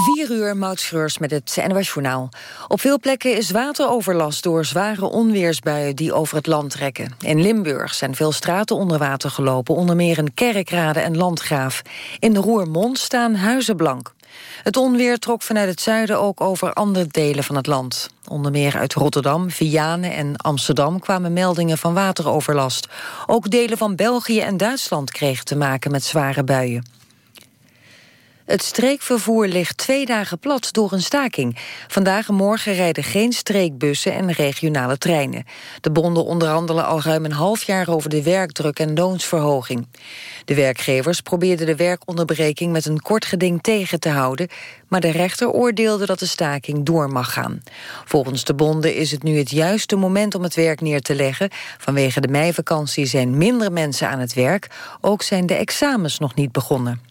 4 uur, Mautschreurs met het NOS Journaal. Op veel plekken is wateroverlast door zware onweersbuien die over het land trekken. In Limburg zijn veel straten onder water gelopen, onder meer in Kerkrade en Landgraaf. In de Roermond staan huizen blank. Het onweer trok vanuit het zuiden ook over andere delen van het land. Onder meer uit Rotterdam, Vianen en Amsterdam kwamen meldingen van wateroverlast. Ook delen van België en Duitsland kregen te maken met zware buien. Het streekvervoer ligt twee dagen plat door een staking. Vandaag en morgen rijden geen streekbussen en regionale treinen. De bonden onderhandelen al ruim een half jaar over de werkdruk en loonsverhoging. De werkgevers probeerden de werkonderbreking met een kort geding tegen te houden, maar de rechter oordeelde dat de staking door mag gaan. Volgens de bonden is het nu het juiste moment om het werk neer te leggen. Vanwege de meivakantie zijn minder mensen aan het werk. Ook zijn de examens nog niet begonnen.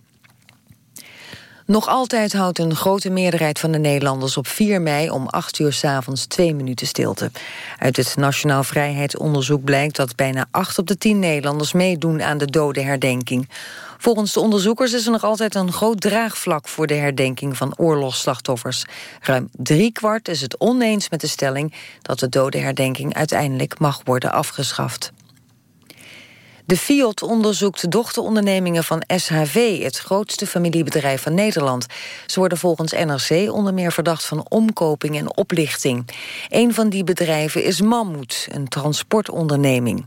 Nog altijd houdt een grote meerderheid van de Nederlanders op 4 mei om 8 uur s avonds twee minuten stilte. Uit het Nationaal Vrijheidsonderzoek blijkt dat bijna 8 op de 10 Nederlanders meedoen aan de dodenherdenking. Volgens de onderzoekers is er nog altijd een groot draagvlak voor de herdenking van oorlogsslachtoffers. Ruim driekwart is het oneens met de stelling dat de dodenherdenking uiteindelijk mag worden afgeschaft. De Fiat onderzoekt dochterondernemingen van SHV... het grootste familiebedrijf van Nederland. Ze worden volgens NRC onder meer verdacht van omkoping en oplichting. Een van die bedrijven is Mammoet, een transportonderneming.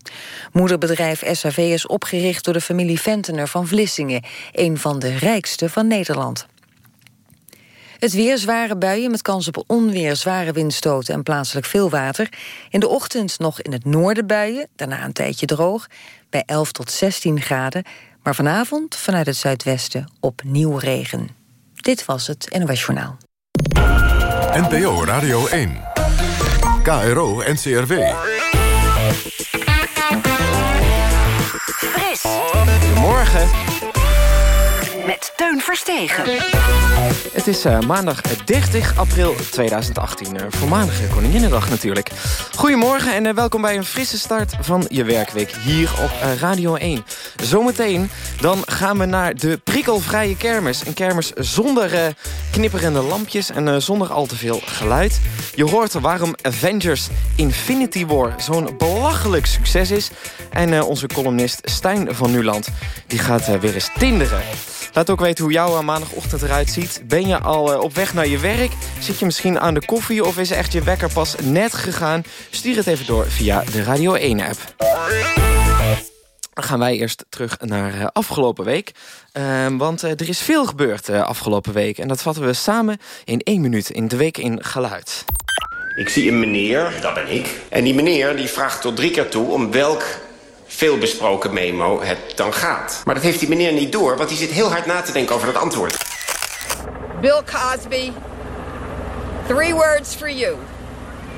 Moederbedrijf SHV is opgericht door de familie Ventener van Vlissingen... een van de rijkste van Nederland. Het weer zware buien met kans op onweer, zware windstoten en plaatselijk veel water. In de ochtend nog in het noorden buien, daarna een tijdje droog bij 11 tot 16 graden. Maar vanavond vanuit het zuidwesten opnieuw regen. Dit was het NOS Journaal. NPO Radio 1. KRO NCRW. Fris. Goedemorgen met Teun Verstegen. Het is uh, maandag 30 april 2018, uh, voormalige Koninginnedag natuurlijk. Goedemorgen en uh, welkom bij een frisse start van je werkweek hier op Radio 1. Zometeen dan gaan we naar de prikkelvrije kermis. Een kermis zonder knipperende lampjes en zonder al te veel geluid. Je hoort waarom Avengers Infinity War zo'n belachelijk succes is. En onze columnist Stijn van Nuland die gaat weer eens tinderen. Laat ook weten hoe jouw maandagochtend eruit ziet. Ben je al eh, op weg naar je werk? Zit je misschien aan de koffie of is echt je wekker pas net gegaan? Stuur het even door via de Radio 1-app. Dan gaan wij eerst terug naar uh, afgelopen week. Uh, want uh, er is veel gebeurd uh, afgelopen week. En dat vatten we samen in één minuut in de week in geluid. Ik zie een meneer, dat ben ik. En die meneer die vraagt tot drie keer toe om welk veelbesproken memo het dan gaat. Maar dat heeft die meneer niet door, want hij zit heel hard na te denken over dat antwoord. Bill Cosby, three words for you.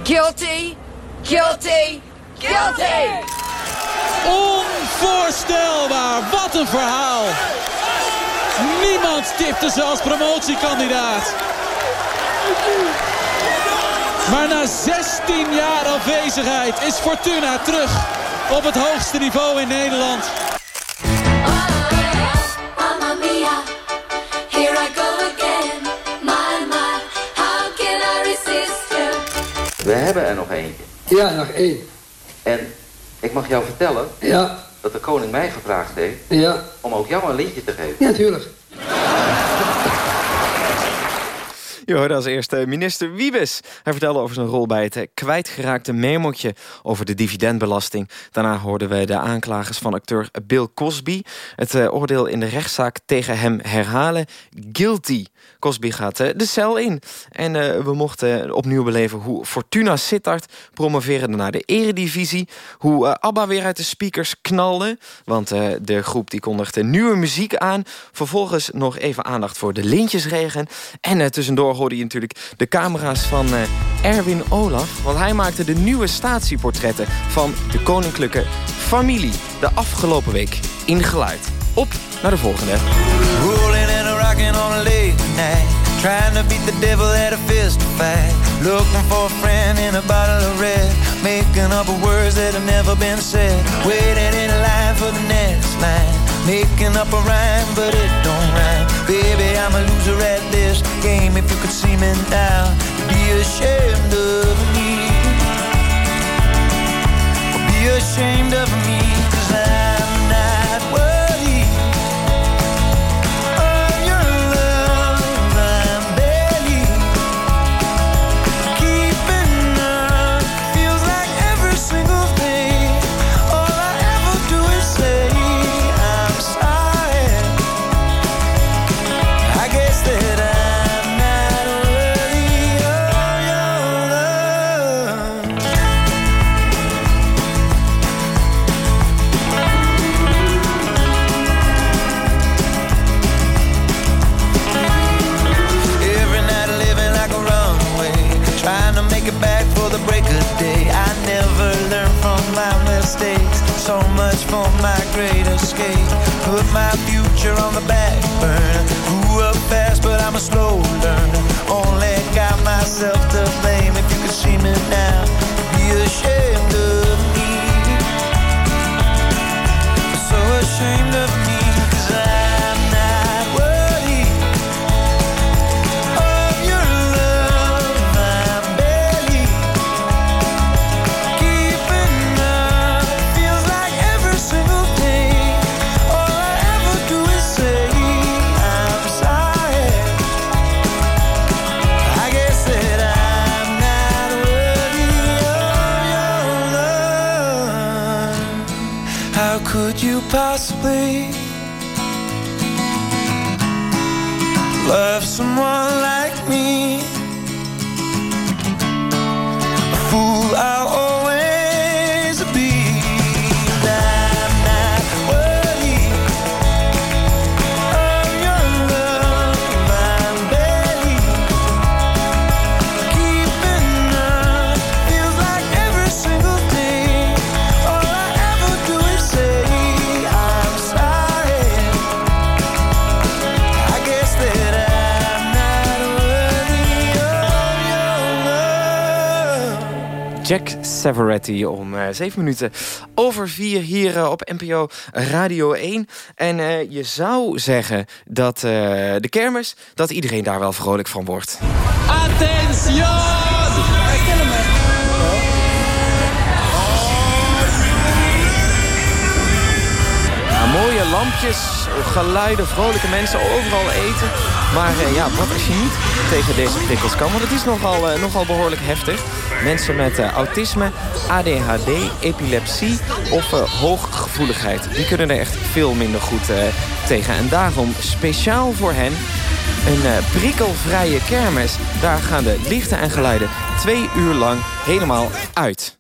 Guilty, guilty, guilty! Onvoorstelbaar, wat een verhaal. Niemand tipte ze als promotiekandidaat. Maar na 16 jaar afwezigheid is Fortuna terug op het hoogste niveau in Nederland. We hebben er nog eentje. Ja, nog één. En ik mag jou vertellen ja. dat de koning mij gevraagd heeft ja. om ook jou een liedje te geven. Ja, natuurlijk. Je hoorde als eerste minister Wiebes. Hij vertelde over zijn rol bij het eh, kwijtgeraakte memootje over de dividendbelasting. Daarna hoorden we de aanklagers van acteur Bill Cosby... het eh, oordeel in de rechtszaak tegen hem herhalen. Guilty. Cosby gaat eh, de cel in. En we mochten opnieuw beleven hoe Fortuna Sittard promoveerde naar de eredivisie. Hoe ABBA weer uit de speakers knalde. Want de groep die kondigde nieuwe muziek aan. Vervolgens nog even aandacht voor de lintjesregen. En tussendoor hoorde je natuurlijk de camera's van uh, Erwin Olaf. Want hij maakte de nieuwe statieportretten van de koninklijke familie. De afgelopen week in geluid. Op naar de volgende. Rolling and rocking on a late night. Trying to beat the devil at a fist fight. Looking for a friend in a bottle of red. Making up words that have never been said. Waiting in line for the next line. Making up a rhyme, but it don't rhyme. I'm a loser at this. game if you could see me now. You'd be ashamed of me. Be ashamed of me, cause I'm for my great escape. Put my future on the back burner. Jack Savaretti om eh 7 minuten over 4 hier eh, op NPO Radio 1. En eh, je zou zeggen dat eh, de kermis, dat iedereen daar wel vrolijk van wordt. Attention! Nou, mooie lampjes, geluiden, vrolijke mensen, overal eten. Maar eh, ja, wat als je niet tegen deze prikkels kan? Want het is nogal, eh, nogal behoorlijk heftig. Mensen met eh, autisme, ADHD, epilepsie of hooggevoeligheid... die kunnen er echt veel minder goed tegen. En daarom speciaal voor hen een prikkelvrije kermis. Daar gaan de lichten en geluiden twee uur lang helemaal uit.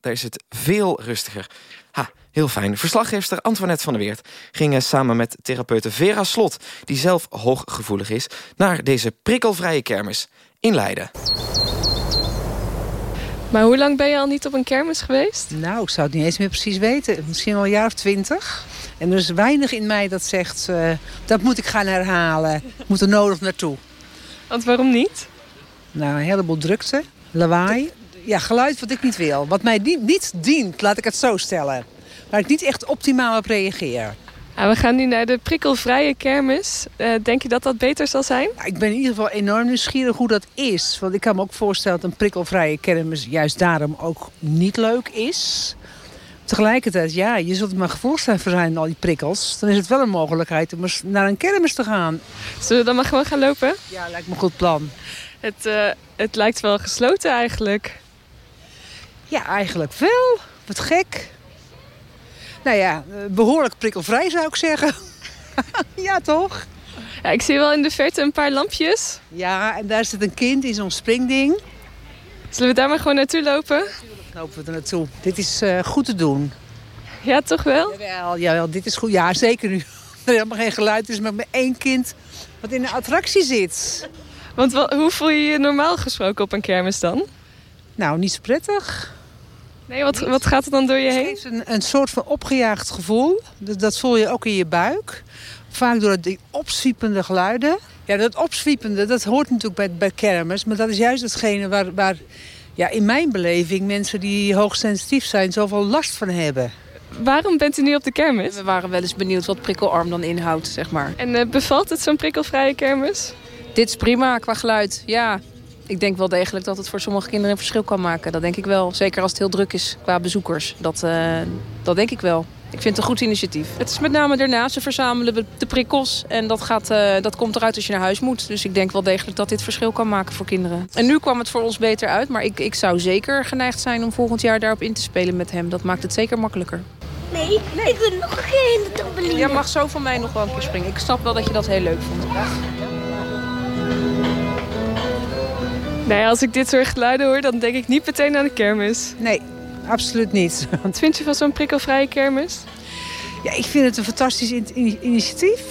Daar is het veel rustiger. Heel fijn. Verslaggeefster Antoinette van der Weert ging eh, samen met therapeute Vera Slot... die zelf hooggevoelig is, naar deze prikkelvrije kermis in Leiden. Maar hoe lang ben je al niet op een kermis geweest? Nou, ik zou het niet eens meer precies weten. Misschien al een jaar of twintig. En er is weinig in mij dat zegt, eh, dat moet ik gaan herhalen. Ik moet er nodig naartoe. Want waarom niet? Nou, een heleboel drukte, lawaai. Ja, geluid wat ik niet wil. Wat mij niet, niet dient, laat ik het zo stellen. Waar ik niet echt optimaal op reageer. Ja, we gaan nu naar de prikkelvrije kermis. Eh, denk je dat dat beter zal zijn? Nou, ik ben in ieder geval enorm nieuwsgierig hoe dat is. Want ik kan me ook voorstellen dat een prikkelvrije kermis juist daarom ook niet leuk is. Tegelijkertijd, ja, je zult maar gevoelstaan voor zijn, al die prikkels. Dan is het wel een mogelijkheid om eens naar een kermis te gaan. Zullen we dan maar gewoon gaan lopen? Ja, lijkt me een goed plan. Het, eh, het lijkt wel gesloten eigenlijk. Ja, eigenlijk wel. Wat gek. Nou ja, eh, behoorlijk prikkelvrij zou ik zeggen. ja, toch? Ja, ik zie wel in de verte een paar lampjes. Ja, en daar zit een kind in zo'n springding. Zullen we daar maar gewoon naartoe lopen? Lopen we er naartoe. Dit is eh, goed te doen. Ja, toch wel? Jawel, jawel, dit is goed. Ja, zeker nu. Er helemaal geen geluid is, maar met één kind wat in de attractie zit. Want wa- hoe voel je je normaal gesproken op een kermis dan? Nou, niet zo prettig. Nee, wat, wat gaat er dan door je Het heen? geeft een, een soort van opgejaagd gevoel. Dat, dat voel je ook in je buik. Vaak door die opzwiepende geluiden. Ja, dat opzwiepende, dat hoort natuurlijk bij, bij kermis. Maar dat is juist hetgene waar, waar ja, in mijn beleving mensen die hoogsensitief zijn zoveel last van hebben. Waarom bent u nu op de kermis? We waren wel eens benieuwd wat prikkelarm dan inhoudt, zeg maar. En eh, bevalt het zo'n prikkelvrije kermis? Dit is prima qua geluid, ja. Ik denk wel degelijk dat het voor sommige kinderen een verschil kan maken. Dat denk ik wel. Zeker als het heel druk is qua bezoekers. Dat, uh, dat denk ik wel. Ik vind het een goed initiatief. Het is met name daarna, ze verzamelen de prikkels. En dat, gaat, uh, dat komt eruit als je naar huis moet. Dus ik denk wel degelijk dat dit verschil kan maken voor kinderen. En nu kwam het voor ons beter uit. Maar ik, ik zou zeker geneigd zijn om volgend jaar daarop in te spelen met hem. Dat maakt het zeker makkelijker. Nee, nee. ik wil nog geen trampoline. Jij mag zo van mij nog wel een keer springen. Ik snap wel dat je dat heel leuk vond. Nee, als ik dit soort geluiden hoor, dan denk ik niet meteen aan de kermis. Nee, absoluut niet. Wat vind je van zo'n prikkelvrije kermis? Ja, ik vind het een fantastisch initiatief.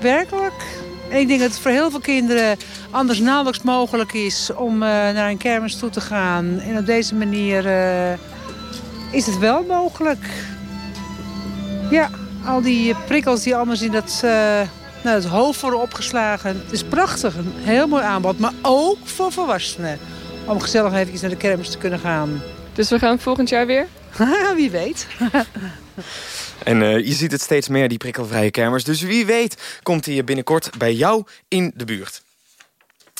Werkelijk. En ik denk dat het voor heel veel kinderen anders nauwelijks mogelijk is om uh, naar een kermis toe te gaan. En op deze manier uh, is het wel mogelijk. Ja, al die prikkels die anders in dat, uh, het hoofd worden opgeslagen. Het is prachtig, een heel mooi aanbod. Maar ook voor volwassenen. Om gezellig even naar de kermis te kunnen gaan. Dus we gaan volgend jaar weer? Wie weet. En uh, je ziet het steeds meer, die prikkelvrije kermis. Dus wie weet komt hij binnenkort bij jou in de buurt.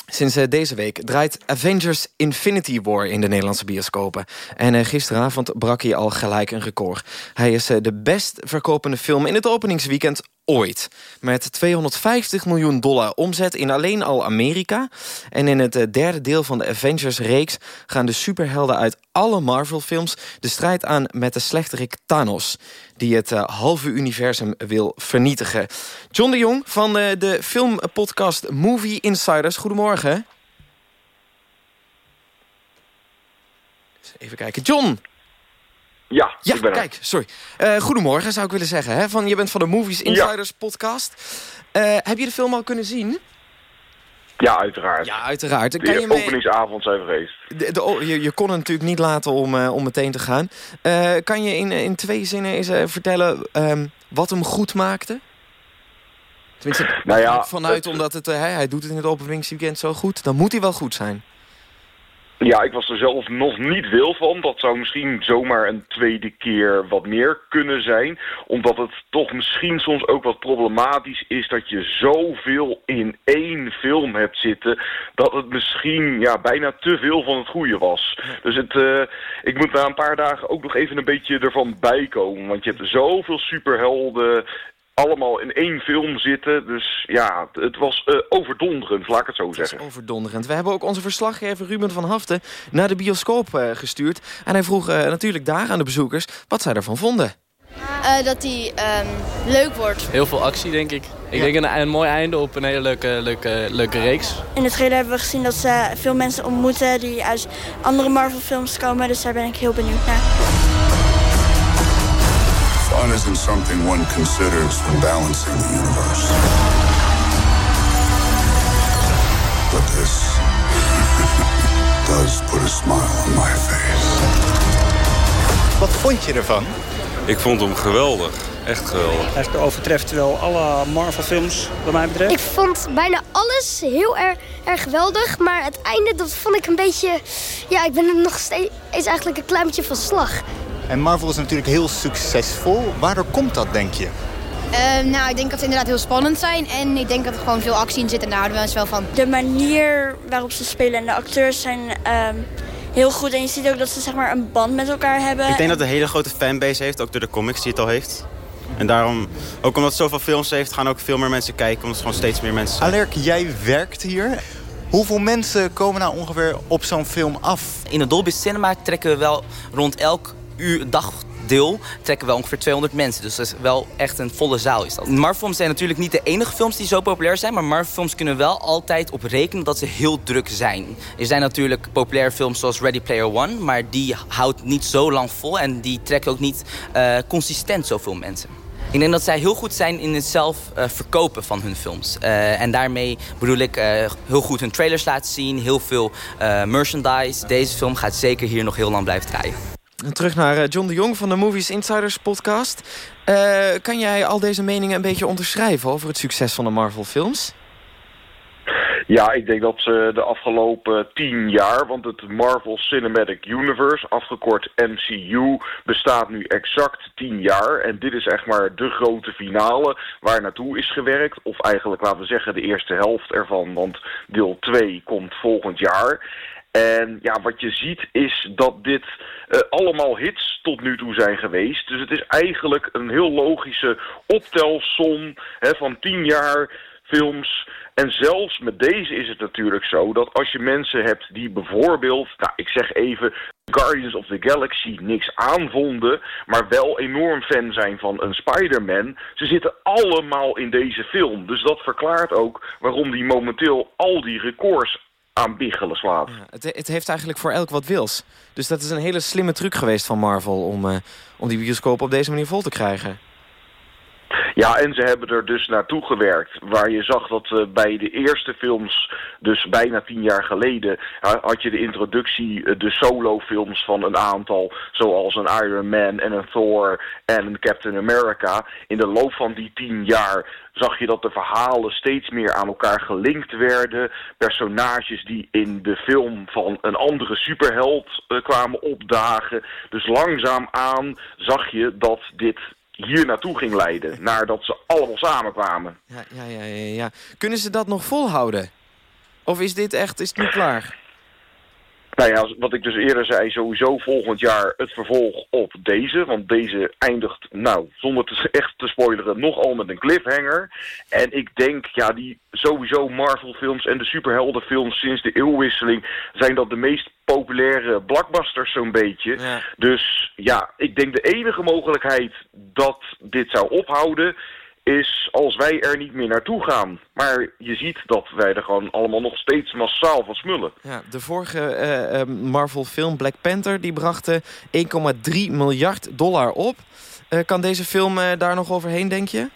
Sinds uh, deze week draait Avengers Infinity War in de Nederlandse bioscopen. En uh, gisteravond brak hij al gelijk een record. Hij is de best verkopende film in het openingsweekend ooit. Met 250 miljoen dollar omzet in alleen al Amerika. En in het derde deel van de Avengers-reeks... gaan de superhelden uit alle Marvel-films... de strijd aan met de slechterik Thanos... die het halve universum wil vernietigen. John de Jong van de filmpodcast Movie Insiders. Goedemorgen. Even kijken. John! Ja, ja kijk, sorry. Uh, goedemorgen zou ik willen zeggen. Hè? Van, je bent van de Movies Insiders ja. podcast. Uh, heb je de film al kunnen zien? Ja, uiteraard. Ja, uiteraard. De kan je openingsavond zijn geweest. De, de, je, je kon het natuurlijk niet laten om, uh, om meteen te gaan. kan je in, in twee zinnen eens vertellen um, wat hem goed maakte? Tenminste, nou ja, vanuit het, omdat het, hij, hij doet het in het openingsweekend zo goed. Dan moet hij wel goed zijn. Ja, ik was er zelf nog niet wil van. Dat zou misschien zomaar een tweede keer wat meer kunnen zijn. Omdat het toch misschien soms ook wat problematisch is... dat je zoveel in één film hebt zitten... dat het misschien ja, bijna te veel van het goede was. Dus het, uh, ik moet na een paar dagen ook nog even een beetje ervan bijkomen. Want je hebt zoveel superhelden allemaal in één film zitten. Dus ja, het was uh, overdonderend, laat ik het zo zeggen. Overdonderend. We hebben ook onze verslaggever Ruben van Haften naar de bioscoop uh, gestuurd. En hij vroeg uh, natuurlijk daar aan de bezoekers wat zij ervan vonden. dat hij um, leuk wordt. Heel veel actie, denk ik. Ik ja. denk een, een, mooi einde op een hele leuke, leuke, leuke reeks. In het trailer hebben we gezien dat ze veel mensen ontmoeten... die uit andere Marvel-films komen. Dus daar ben ik heel benieuwd naar. Isn't something one considers when balancing the universe. But this does put a smile on my face. Wat vond je ervan? Ik vond hem geweldig. Echt geweldig. Hij overtreft wel alle Marvel-films, wat mij betreft. Ik vond bijna alles heel erg, erg geweldig. Maar het einde, dat vond ik een beetje... Ja, ik ben er nog steeds eigenlijk een klein beetje van slag. En Marvel is natuurlijk heel succesvol. Waardoor komt dat, denk je? Uh, nou, ik denk dat ze inderdaad heel spannend zijn. En ik denk dat er gewoon veel actie in zit. En daar houden we ons wel van. De manier waarop ze spelen en de acteurs zijn um, heel goed. En je ziet ook dat ze zeg maar, een band met elkaar hebben. Ik denk dat het een hele grote fanbase heeft. Ook door de comics die het al heeft. En daarom, ook omdat het zoveel films heeft, gaan ook veel meer mensen kijken. Omdat er gewoon steeds meer mensen zijn. Alerk, jij werkt hier. Hoeveel mensen komen nou ongeveer op zo'n film af? In de Dolby Cinema trekken we wel rond elk uur, dagdeel trekken wel ongeveer 200 mensen. Dus dat is wel echt een volle zaal is dat. Marvel-films zijn natuurlijk niet de enige films die zo populair zijn... maar Marvel-films kunnen wel altijd op rekenen dat ze heel druk zijn. Er zijn natuurlijk populaire films zoals Ready Player One... maar die houdt niet zo lang vol en die trekken ook niet uh, consistent zoveel mensen. Ik denk dat zij heel goed zijn in het zelf uh, verkopen van hun films. Uh, en daarmee bedoel ik heel goed hun trailers laten zien, heel veel merchandise. Deze film gaat zeker hier nog heel lang blijven draaien. Terug naar John de Jong van de Movies Insiders podcast. Uh, kan jij al deze meningen een beetje onderschrijven over het succes van de Marvel films? Ja, ik denk dat ze de afgelopen tien jaar, want het Marvel Cinematic Universe, afgekort MCU, bestaat nu exact tien jaar. En dit is echt maar de grote finale waar naartoe is gewerkt. Of eigenlijk, laten we zeggen, de eerste helft ervan, want deel 2 komt volgend jaar. En ja, wat je ziet is dat dit uh, allemaal hits tot nu toe zijn geweest. Dus het is eigenlijk een heel logische optelsom hè, van tien jaar films. En zelfs met deze is het natuurlijk zo dat als je mensen hebt die bijvoorbeeld, nou ik zeg even, Guardians of the Galaxy niks aanvonden, maar wel enorm fan zijn van een Spider-Man, ze zitten allemaal in deze film. Dus dat verklaart ook waarom die momenteel al die records aan biggelen slaat. Het, het, heeft eigenlijk voor elk wat wils. Dus dat is een hele slimme truc geweest van Marvel om, uh, om die bioscoop op deze manier vol te krijgen. Ja, en ze hebben er dus naartoe gewerkt. Waar je zag dat uh, bij de eerste films, dus bijna tien jaar geleden... had je de introductie, uh, de solofilms van een aantal... zoals een Iron Man en een Thor en een Captain America. In de loop van die tien jaar zag je dat de verhalen steeds meer aan elkaar gelinkt werden. Personages die in de film van een andere superheld uh, kwamen opdagen. Dus langzaamaan zag je dat dit hier naartoe ging leiden. Nadat ze allemaal samenkwamen. Ja, ja, ja, ja, ja. Kunnen ze dat nog volhouden? Of is dit echt, is het nu klaar? Nou ja, wat ik dus eerder zei, sowieso volgend jaar het vervolg op deze. Want deze eindigt, nou, zonder te, echt te spoileren, nogal met een cliffhanger. En ik denk, ja, die sowieso Marvel-films en de superheldenfilms sinds de eeuwwisseling... zijn dat de meest populaire blockbusters zo'n beetje. Dus ja, ik denk de enige mogelijkheid dat dit zou ophouden is als wij er niet meer naartoe gaan. Maar je ziet dat wij er gewoon allemaal nog steeds massaal van smullen. Ja, de vorige uh, Marvel film Black Panther die bracht 1,3 miljard dollar op. Kan deze film daar nog overheen, denk je?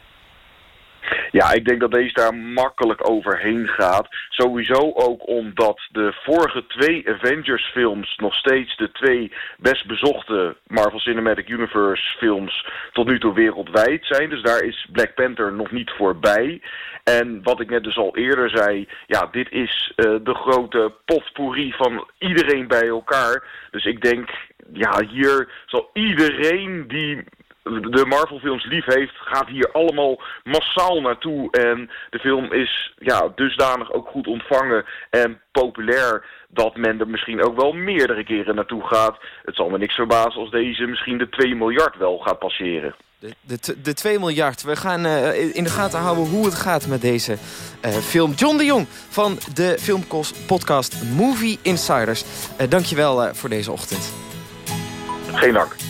Ja, ik denk dat deze daar makkelijk overheen gaat. Sowieso ook omdat de vorige twee Avengers films nog steeds de twee best bezochte Marvel Cinematic Universe films tot nu toe wereldwijd zijn. Dus daar is Black Panther nog niet voorbij. En wat ik net dus al eerder zei, ja, dit is uh, de grote potpourri van iedereen bij elkaar. Dus ik denk, ja, hier zal iedereen die de Marvel-films lief heeft, gaat hier allemaal massaal naartoe. En de film is ja, dusdanig ook goed ontvangen en populair dat men er misschien ook wel meerdere keren naartoe gaat. Het zal me niks verbazen als deze misschien de 2 miljard wel gaat passeren. De, de, de 2 miljard. We gaan uh, in de gaten houden hoe het gaat met deze uh, film. John de Jong van de filmpodcast Movie Insiders. Uh, dankjewel voor deze ochtend. Geen dank.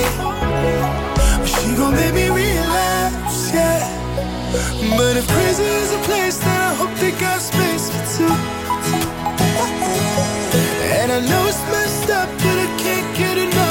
She gon' make me relapse, yeah. But if crazy is a place, then I hope they got space for two. And I know it's messed up, but I can't get enough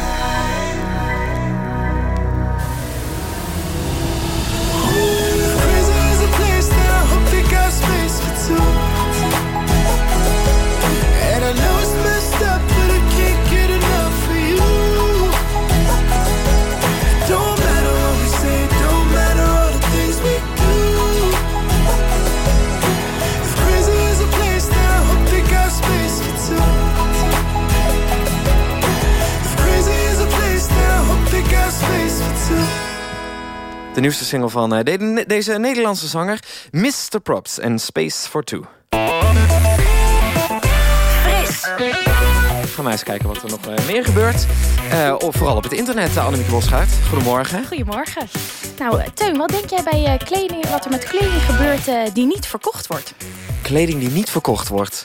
De nieuwste single van eh, de- deze Nederlandse zanger Mr. Props en Space for Two. Fris. Gaan wij eens kijken wat er nog eh, meer gebeurt. Eh, of vooral op het internet, uh, Annemieke Bosgaard. Goedemorgen. Goedemorgen. Nou, Teun, wat denk jij bij eh, kleding, wat er met kleding gebeurt die niet verkocht wordt? Kleding die niet verkocht wordt.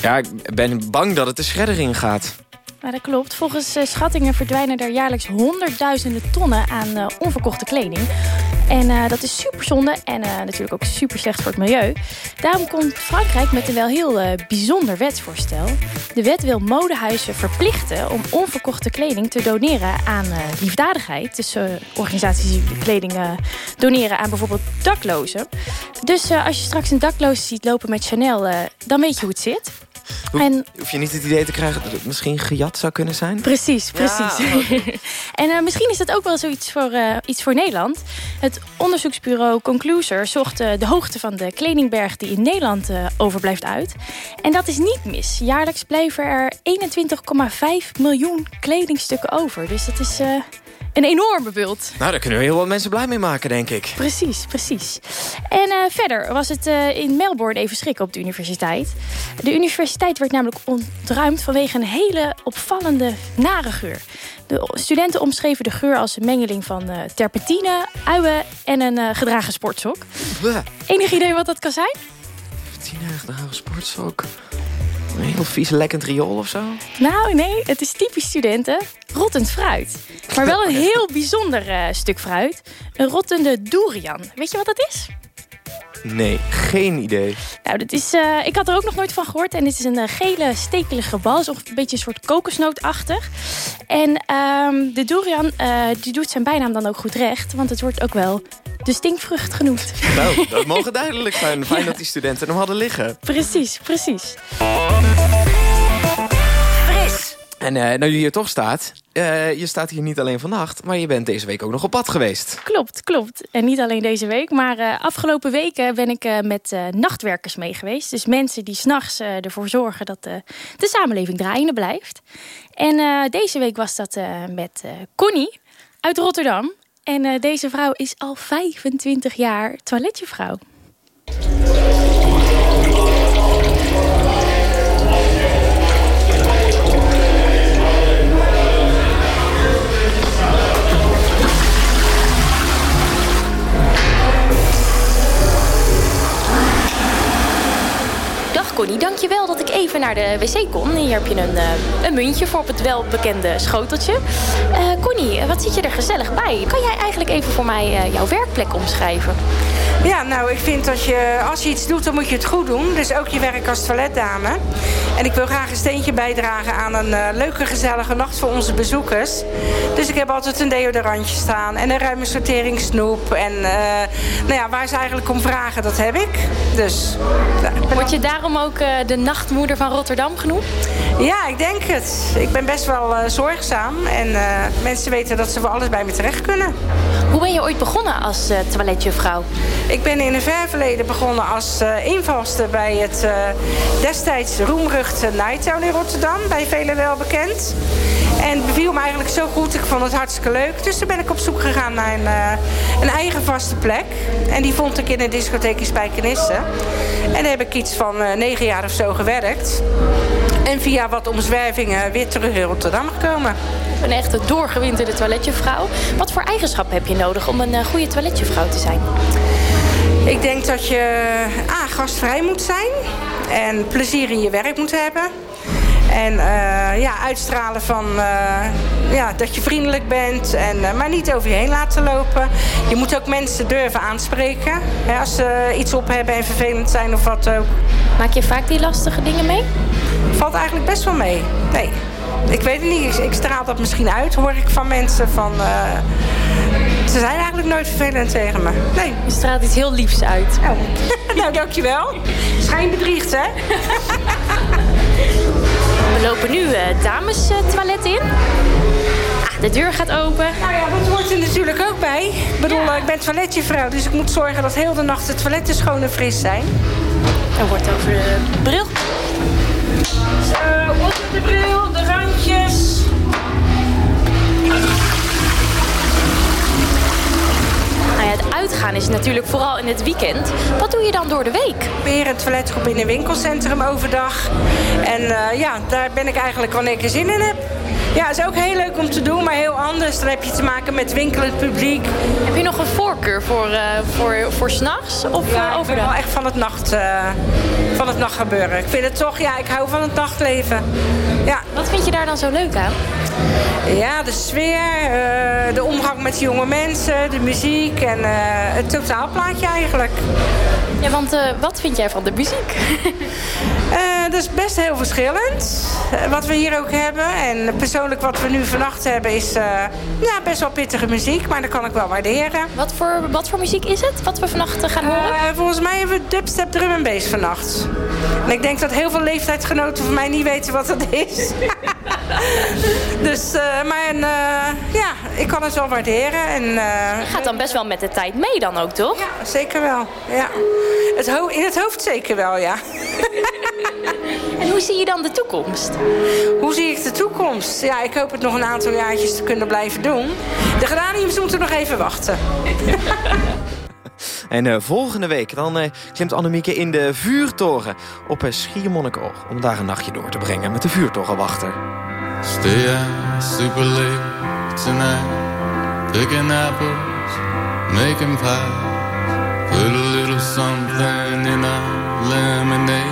Ja, ik ben bang dat het de shredder in gaat. Nou, dat klopt. Volgens eh, schattingen verdwijnen er jaarlijks honderdduizenden tonnen aan eh, onverkochte kleding. En eh, dat is super zonde en natuurlijk ook super slecht voor het milieu. Daarom komt Frankrijk met een wel heel bijzonder wetsvoorstel. De wet wil modehuizen verplichten om onverkochte kleding te doneren aan liefdadigheid. Dus organisaties die kleding doneren aan bijvoorbeeld daklozen. Dus als je straks een dakloze ziet lopen met Chanel, dan weet je hoe het zit. En Hoef je niet het idee te krijgen dat het misschien gejat zou kunnen zijn? Precies, precies. en eh, misschien is dat ook wel zoiets voor, eh, iets voor Nederland. Het onderzoeksbureau Concluser zocht eh, de hoogte van de kledingberg die in Nederland eh, overblijft uit. En dat is niet mis. Jaarlijks blijven er 21,5 miljoen kledingstukken over. Dus dat is eh, een enorme bult. Nou, daar kunnen we heel wat mensen blij mee maken, denk ik. Precies, precies. En eh, verder was het eh, in Melbourne even schrikken op de universiteit. De universiteit werd namelijk ontruimd vanwege een hele opvallende nare geur. De studenten omschreven de geur als een mengeling van eh, terpentine, uien en een gedragen sportsok. Bleh. Enig idee wat dat kan zijn? Jaar gedragen sportsok. Een heel vies lekkend riool of zo. Nou, nee, het is typisch studenten. Rottend fruit. Maar wel een heel bijzonder eh, stuk fruit. Een rottende durian. Weet je wat dat is? Nee, geen idee. Nou, dit is, eh, ik had er ook nog nooit van gehoord. En dit is een eh, gele, stekelige bal. Het is ongeveer een beetje een soort kokosnootachtig. En ehm, de durian eh, die doet zijn bijnaam dan ook goed recht. Want het wordt ook wel de stinkvrucht genoemd. Nou, dat mogen duidelijk zijn. Fijn dat die studenten hem hadden liggen. Precies, precies. En eh, nou je hier toch staat, eh, je staat hier niet alleen vannacht... maar je bent deze week ook nog op pad geweest. Klopt, klopt. En niet alleen deze week, maar eh, afgelopen weken ben ik met nachtwerkers mee geweest. Dus mensen die s'nachts nachts ervoor zorgen dat de samenleving draaiende blijft. En deze week was dat met Connie uit Rotterdam. En deze vrouw is al 25 jaar toiletjevrouw. Dag Connie, dankjewel dat ik even naar de wc kon. Hier heb je een, eh, een muntje voor op het welbekende schoteltje. Eh, Connie, eh, wat zit je er gezellig bij? Kan jij eigenlijk even voor mij jouw werkplek omschrijven? Ja, nou, ik vind dat je, als je iets doet, dan moet je het goed doen. Dus ook je werk als toiletdame. En ik wil graag een steentje bijdragen aan een leuke, gezellige nacht voor onze bezoekers. Dus ik heb altijd een deodorantje staan en een ruime sortering snoep. En nou ja, waar ze eigenlijk om vragen, dat heb ik. Dus, Word je daarom ook eh, de nachtmoeder van Rotterdam genoemd? Ja, ik denk het. Ik ben best wel eh, zorgzaam. En eh, mensen weten dat ze voor alles bij me terecht kunnen. Hoe ben je ooit begonnen als toiletjuffrouw? Ik ben in een ver verleden begonnen als invalster bij het destijds roemruchte Nighttown in Rotterdam. Bij velen wel bekend. En het beviel me eigenlijk zo goed. Ik vond het hartstikke leuk. Dus toen ben ik op zoek gegaan naar een, uh, een eigen vaste plek. En die vond ik in de discotheek in Spijkenisse. En daar heb ik iets van negen jaar of zo gewerkt. En via wat omzwervingen weer terug in Rotterdam gekomen. Een echte doorgewinterde toiletjuffrouw. Wat voor eigenschappen heb je nodig om een goede toiletjuffrouw te zijn? Ik denk dat je A, gastvrij moet zijn. En plezier in je werk moet hebben. En eh, ja, uitstralen van eh, ja, dat je vriendelijk bent, en, eh, maar niet over je heen laten lopen. Je moet ook mensen durven aanspreken. Hè, als ze iets op hebben en vervelend zijn of wat ook. Maak je vaak die lastige dingen mee? Valt eigenlijk best wel mee. Nee, ik weet het niet. Ik, ik straal dat misschien uit, hoor ik van mensen. Van, ze zijn eigenlijk nooit vervelend tegen me. Nee. Je straalt iets heel liefs uit. Oh. nou, dankjewel. Schijn bedriegt, hè? We lopen nu het damestoilet in. Ah, de deur gaat open. Nou ja, dat hoort er natuurlijk ook bij. Ik bedoel, ik ben toiletjevrouw, dus ik moet zorgen dat heel de nacht de toiletten schoon en fris zijn. Er wordt over de bril. Zo, op de bril, de randjes. Nou ja, het uitgaan is natuurlijk vooral in het weekend. Wat doe je dan door de week? Weer een toiletgroep in een winkelcentrum overdag. En eh, ja, daar ben ik eigenlijk wanneer ik er zin in heb. Ja, is ook heel leuk om te doen, maar heel anders. Dan heb je te maken met winkelend publiek. Heb je nog voor, eh voor, voor s'nachts of Ja, eh, ik ben overdag? wel echt van het, nacht, eh, van het nachtgebeuren. Ik vind het toch, ja, ik hou van het nachtleven. Ja. Wat vind je daar dan zo leuk aan? Ja, de sfeer, de omgang met jonge mensen, de muziek en eh, het totaalplaatje eigenlijk. Ja, want wat vind jij van de muziek? Dat is best heel verschillend, eh, wat we hier ook hebben. En persoonlijk wat we nu vannacht hebben is eh, ja, best wel pittige muziek, maar dat kan ik wel waarderen. Wat voor, wat voor muziek is het? Wat we vannacht eh, gaan horen? Volgens mij hebben we dubstep drum en bass vannacht. En ik denk dat heel veel leeftijdsgenoten van mij niet weten wat dat is. dus, maar en, ja, ik kan het wel waarderen. En, Je gaat dan best wel met de tijd mee dan ook, toch? Ja, zeker wel. Ja. Het in het hoofd zeker wel, ja. En hoe zie je dan de toekomst? Hoe zie ik de toekomst? Ja, ik hoop het nog een aantal jaartjes te kunnen blijven doen. De geraniums moeten nog even wachten. En eh, volgende week dan eh, klimt Annemieke in de vuurtoren op uh, Schiermonnikoog... om daar een nachtje door te brengen met de vuurtorenwachter. Stay out super late tonight, picking apples, making pies. Put a little something in our lemonade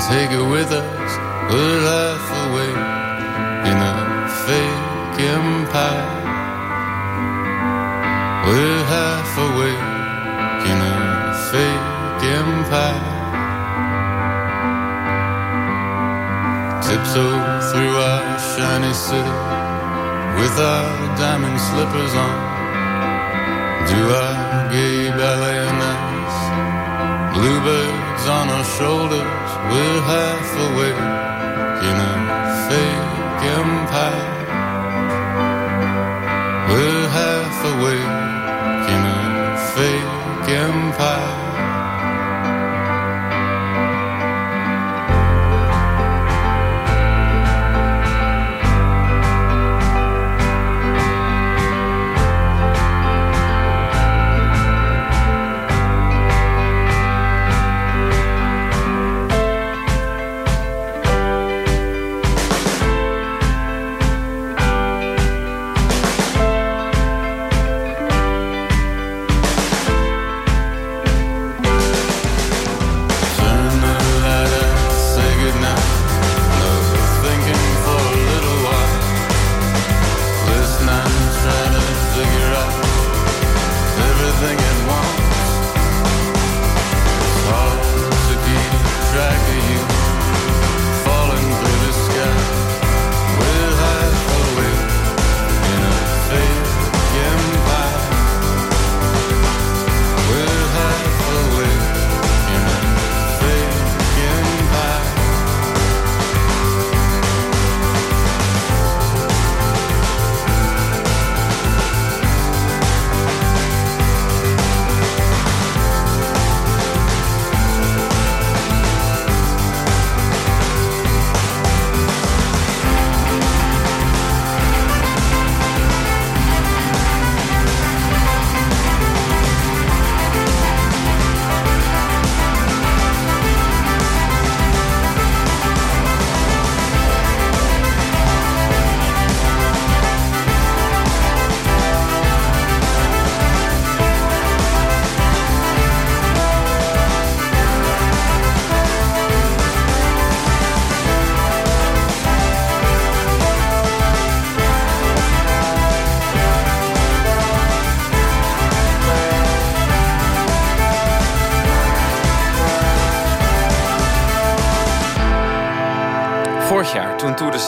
and take it with us. We're half away in a fake empire. We're half awake in a fake empire. Tiptoe through our shiny city with our diamond slippers on. Do our gay ballet nights. Bluebirds on our shoulders. We're half away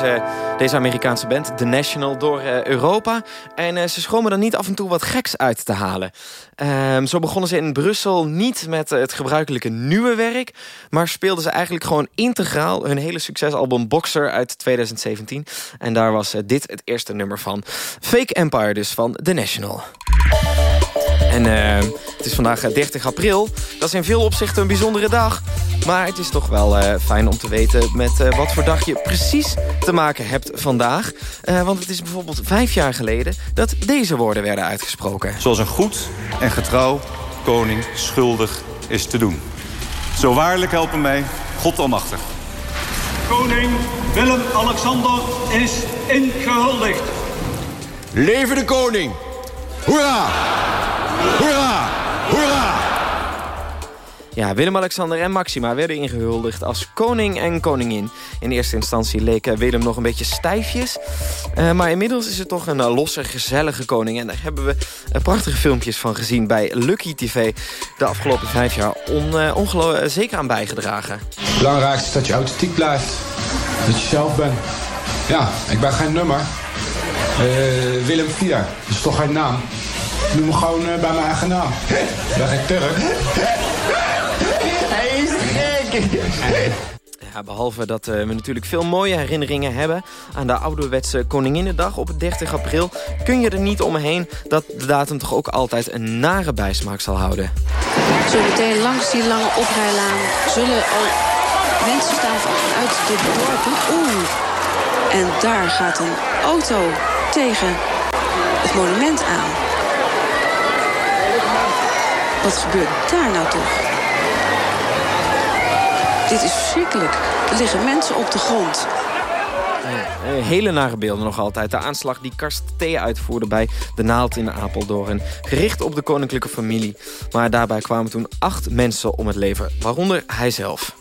toen toerde ze deze Amerikaanse band, The National, door eh, Europa. En eh, ze schromen er niet af en toe wat geks uit te halen. Ehm, zo begonnen ze in Brussel niet met eh, het gebruikelijke nieuwe werk... maar speelden ze eigenlijk gewoon integraal hun hele succesalbum Boxer uit 2017. En daar was dit het eerste nummer van. Fake Empire dus, van The National. En uh, het is vandaag 30 april. Dat is in veel opzichten een bijzondere dag. Maar het is toch wel uh, fijn om te weten met uh, wat voor dag je precies te maken hebt vandaag. want het is bijvoorbeeld vijf jaar geleden dat deze woorden werden uitgesproken. Zoals een goed en getrouw koning schuldig is te doen. Zo waarlijk helpen mij God almachtig. Koning Willem-Alexander is ingehuldigd. Leven de koning! Hoera! Hoera! Hoera! Ja, Willem-Alexander en Maxima werden ingehuldigd als koning en koningin. In eerste instantie leek Willem nog een beetje stijfjes. Uh, maar inmiddels is het toch een uh, losse, gezellige koning. En daar hebben we uh, prachtige filmpjes van gezien bij Lucky TV... de afgelopen vijf jaar on, zeker aan bijgedragen. Het belangrijkste is dat je authentiek blijft. Dat je zelf bent. Ja, ik ben geen nummer. Willem 4, dat is toch geen naam. Ik noem me gewoon bij mijn eigen naam. Ik ben geen Turk. Hij is gek. Ja, behalve dat uh, we natuurlijk veel mooie herinneringen hebben... aan de ouderwetse Koninginnedag op 30 april... kun je er niet omheen dat de datum toch ook altijd een nare bijsmaak zal houden. Zometeen langs die lange oprijlaan zullen al mensen staan vanuit de dorpen. Oeh, en daar gaat een auto tegen het monument aan. Wat gebeurt daar nou toch? Dit is verschrikkelijk. Er liggen mensen op de grond. Hele nare beelden nog altijd. De aanslag die Karst Thea uitvoerde bij de Naald in Apeldoorn. Gericht op de koninklijke familie. Maar daarbij kwamen toen acht mensen om het leven. Waaronder hij zelf.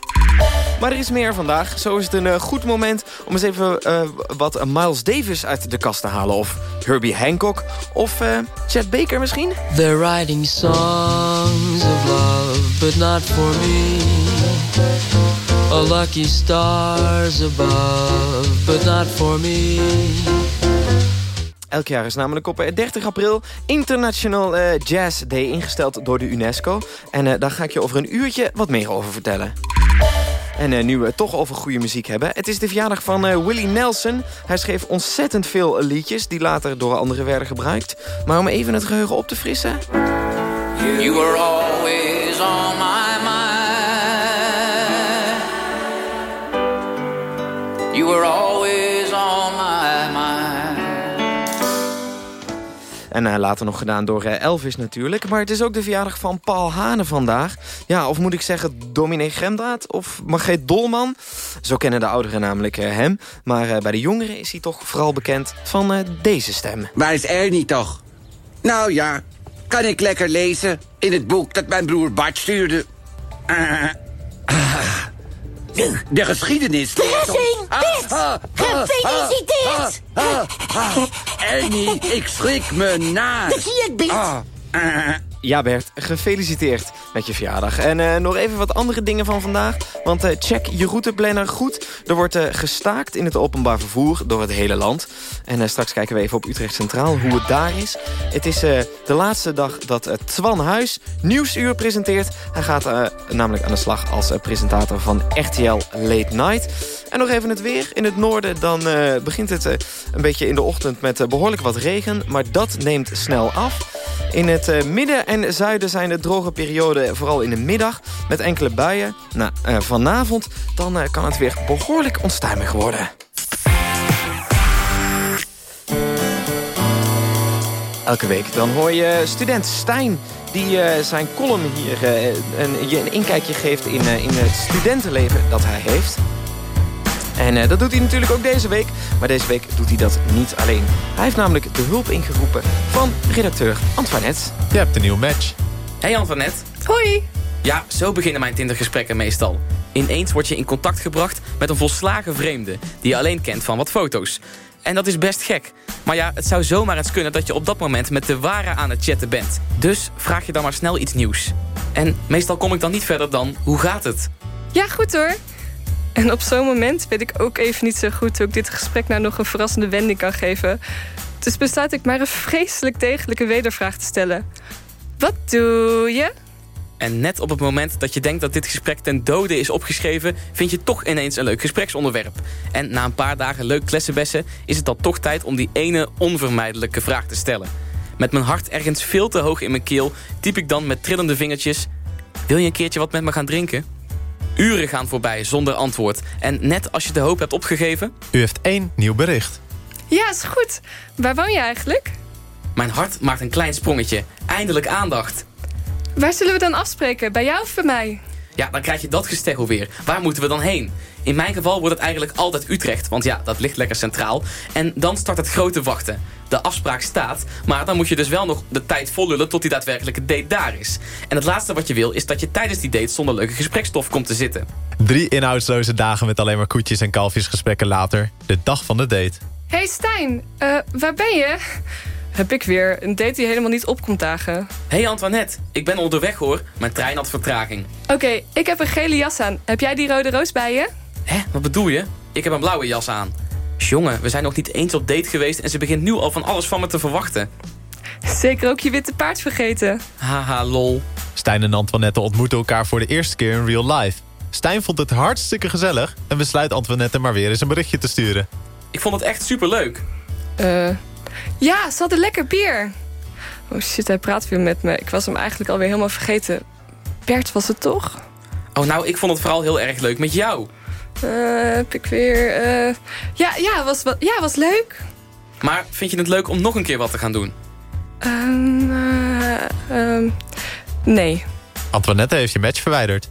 Maar er is meer vandaag. Zo is het een uh, goed moment om eens even uh, wat Miles Davis uit de kast te halen. Of Herbie Hancock. Of uh, Chet Baker misschien. They're writing songs of love, but not for me. A lucky stars above, but not for me. Elk jaar is namelijk op 30 april International uh, Jazz Day ingesteld door de UNESCO. En uh, daar ga ik je over een uurtje wat meer over vertellen. En uh, nu we het toch over goede muziek hebben. Het is de verjaardag van uh, Willie Nelson. Hij schreef ontzettend veel liedjes die later door anderen werden gebruikt. Maar om even het geheugen op te frissen... You always on En uh, later nog gedaan door uh, Elvis natuurlijk. Maar het is ook de verjaardag van Paul Hane vandaag. Ja, of moet ik zeggen dominee Gremdaad of Margreet Dolman? Zo kennen de ouderen namelijk uh, hem. Maar bij de jongeren is hij toch vooral bekend van deze stem. Waar is Ernie toch? Nou ja, kan ik lekker lezen in het boek dat mijn broer Bart stuurde. De geschiedenis. Blessing! Bert! Gefeliciteerd! Ernie, ik schrik me na. Dat zie ik, Bert. Ja Bert, gefeliciteerd met je verjaardag. En uh, nog even wat andere dingen van vandaag. Want uh, check je routeplanner goed. Er wordt uh, gestaakt in het openbaar vervoer door het hele land. En straks kijken we even op Utrecht Centraal hoe het daar is. Het is de laatste dag dat Twan Huis Nieuwsuur presenteert. Hij gaat namelijk aan de slag als presentator van RTL Late Night. En nog even het weer. In het noorden dan begint het een beetje in de ochtend met behoorlijk wat regen. Maar dat neemt snel af. In het midden en zuiden zijn de droge perioden vooral in de middag met enkele buien. Nou, uh, vanavond dan uh, kan het weer behoorlijk onstuimig worden. Elke week dan hoor je student Stijn die uh, zijn column hier een, een inkijkje geeft in, in het studentenleven dat hij heeft. En uh, dat doet hij natuurlijk ook deze week. Maar deze week doet hij dat niet alleen. Hij heeft namelijk de hulp ingeroepen van redacteur Antoinette. Je hebt een nieuw match. Hey Antoinette. Hoi. Ja, zo beginnen mijn Tindergesprekken meestal. Ineens word je in contact gebracht met een volslagen vreemde... die je alleen kent van wat foto's. En dat is best gek. Maar ja, het zou zomaar eens kunnen dat je op dat moment met de ware aan het chatten bent. Dus vraag je dan maar snel iets nieuws. En meestal kom ik dan niet verder dan, hoe gaat het? Ja, goed hoor. En op zo'n moment weet ik ook even niet zo goed... hoe ik dit gesprek nou nog een verrassende wending kan geven. Dus besluit ik maar een vreselijk degelijke wedervraag te stellen. Wat doe je? En net op het moment dat je denkt dat dit gesprek ten dode is opgeschreven... vind je toch ineens een leuk gespreksonderwerp. En na een paar dagen leuk klessenbessen... is het dan toch tijd om die ene onvermijdelijke vraag te stellen. Met mijn hart ergens veel te hoog in mijn keel... typ ik dan met trillende vingertjes... Wil je een keertje wat met me gaan drinken? Uren gaan voorbij zonder antwoord. En net als je de hoop hebt opgegeven... U heeft één nieuw bericht. Ja, is goed. Waar woon je eigenlijk? Mijn hart maakt een klein sprongetje. Eindelijk aandacht. Waar zullen we dan afspreken? Bij jou of bij mij? Ja, dan krijg je dat gesteggel weer. Waar moeten we dan heen? In mijn geval wordt het eigenlijk altijd Utrecht, want ja, dat ligt lekker centraal. En dan start het grote wachten. De afspraak staat, maar dan moet je dus wel nog de tijd vollullen tot die daadwerkelijke date daar is. En het laatste wat je wil is dat je tijdens die date zonder leuke gesprekstof komt te zitten. Drie inhoudsloze dagen met alleen maar koetjes en kalfjesgesprekken later. De dag van de date. Hey Stijn, uh, waar ben je? Heb ik weer. Een date die helemaal niet opkomt dagen. Hey Antoinette, ik ben onderweg hoor. Mijn trein had vertraging. Oké, ik heb een gele jas aan. Heb jij die rode roos bij je? Hè, wat bedoel je? Ik heb een blauwe jas aan. Jongen, we zijn nog niet eens op date geweest... en ze begint nu al van alles van me te verwachten. Zeker ook je witte paard vergeten. Haha, lol. Stijn en Antoinette ontmoeten elkaar voor de eerste keer in real life. Stijn vond het hartstikke gezellig... en besluit Antoinette maar weer eens een berichtje te sturen. Ik vond het echt superleuk. Eh... Ja, ze hadden lekker bier. Oh shit, hij praat weer met me. Ik was hem eigenlijk alweer helemaal vergeten. Bert was het toch? Oh, nou, ik vond het vooral heel erg leuk met jou. Uh, heb ik weer... Uh... Ja, ja, was, ja, was leuk. Maar vind je het leuk om nog een keer wat te gaan doen? Um, uh, nee. Antoinette heeft je match verwijderd.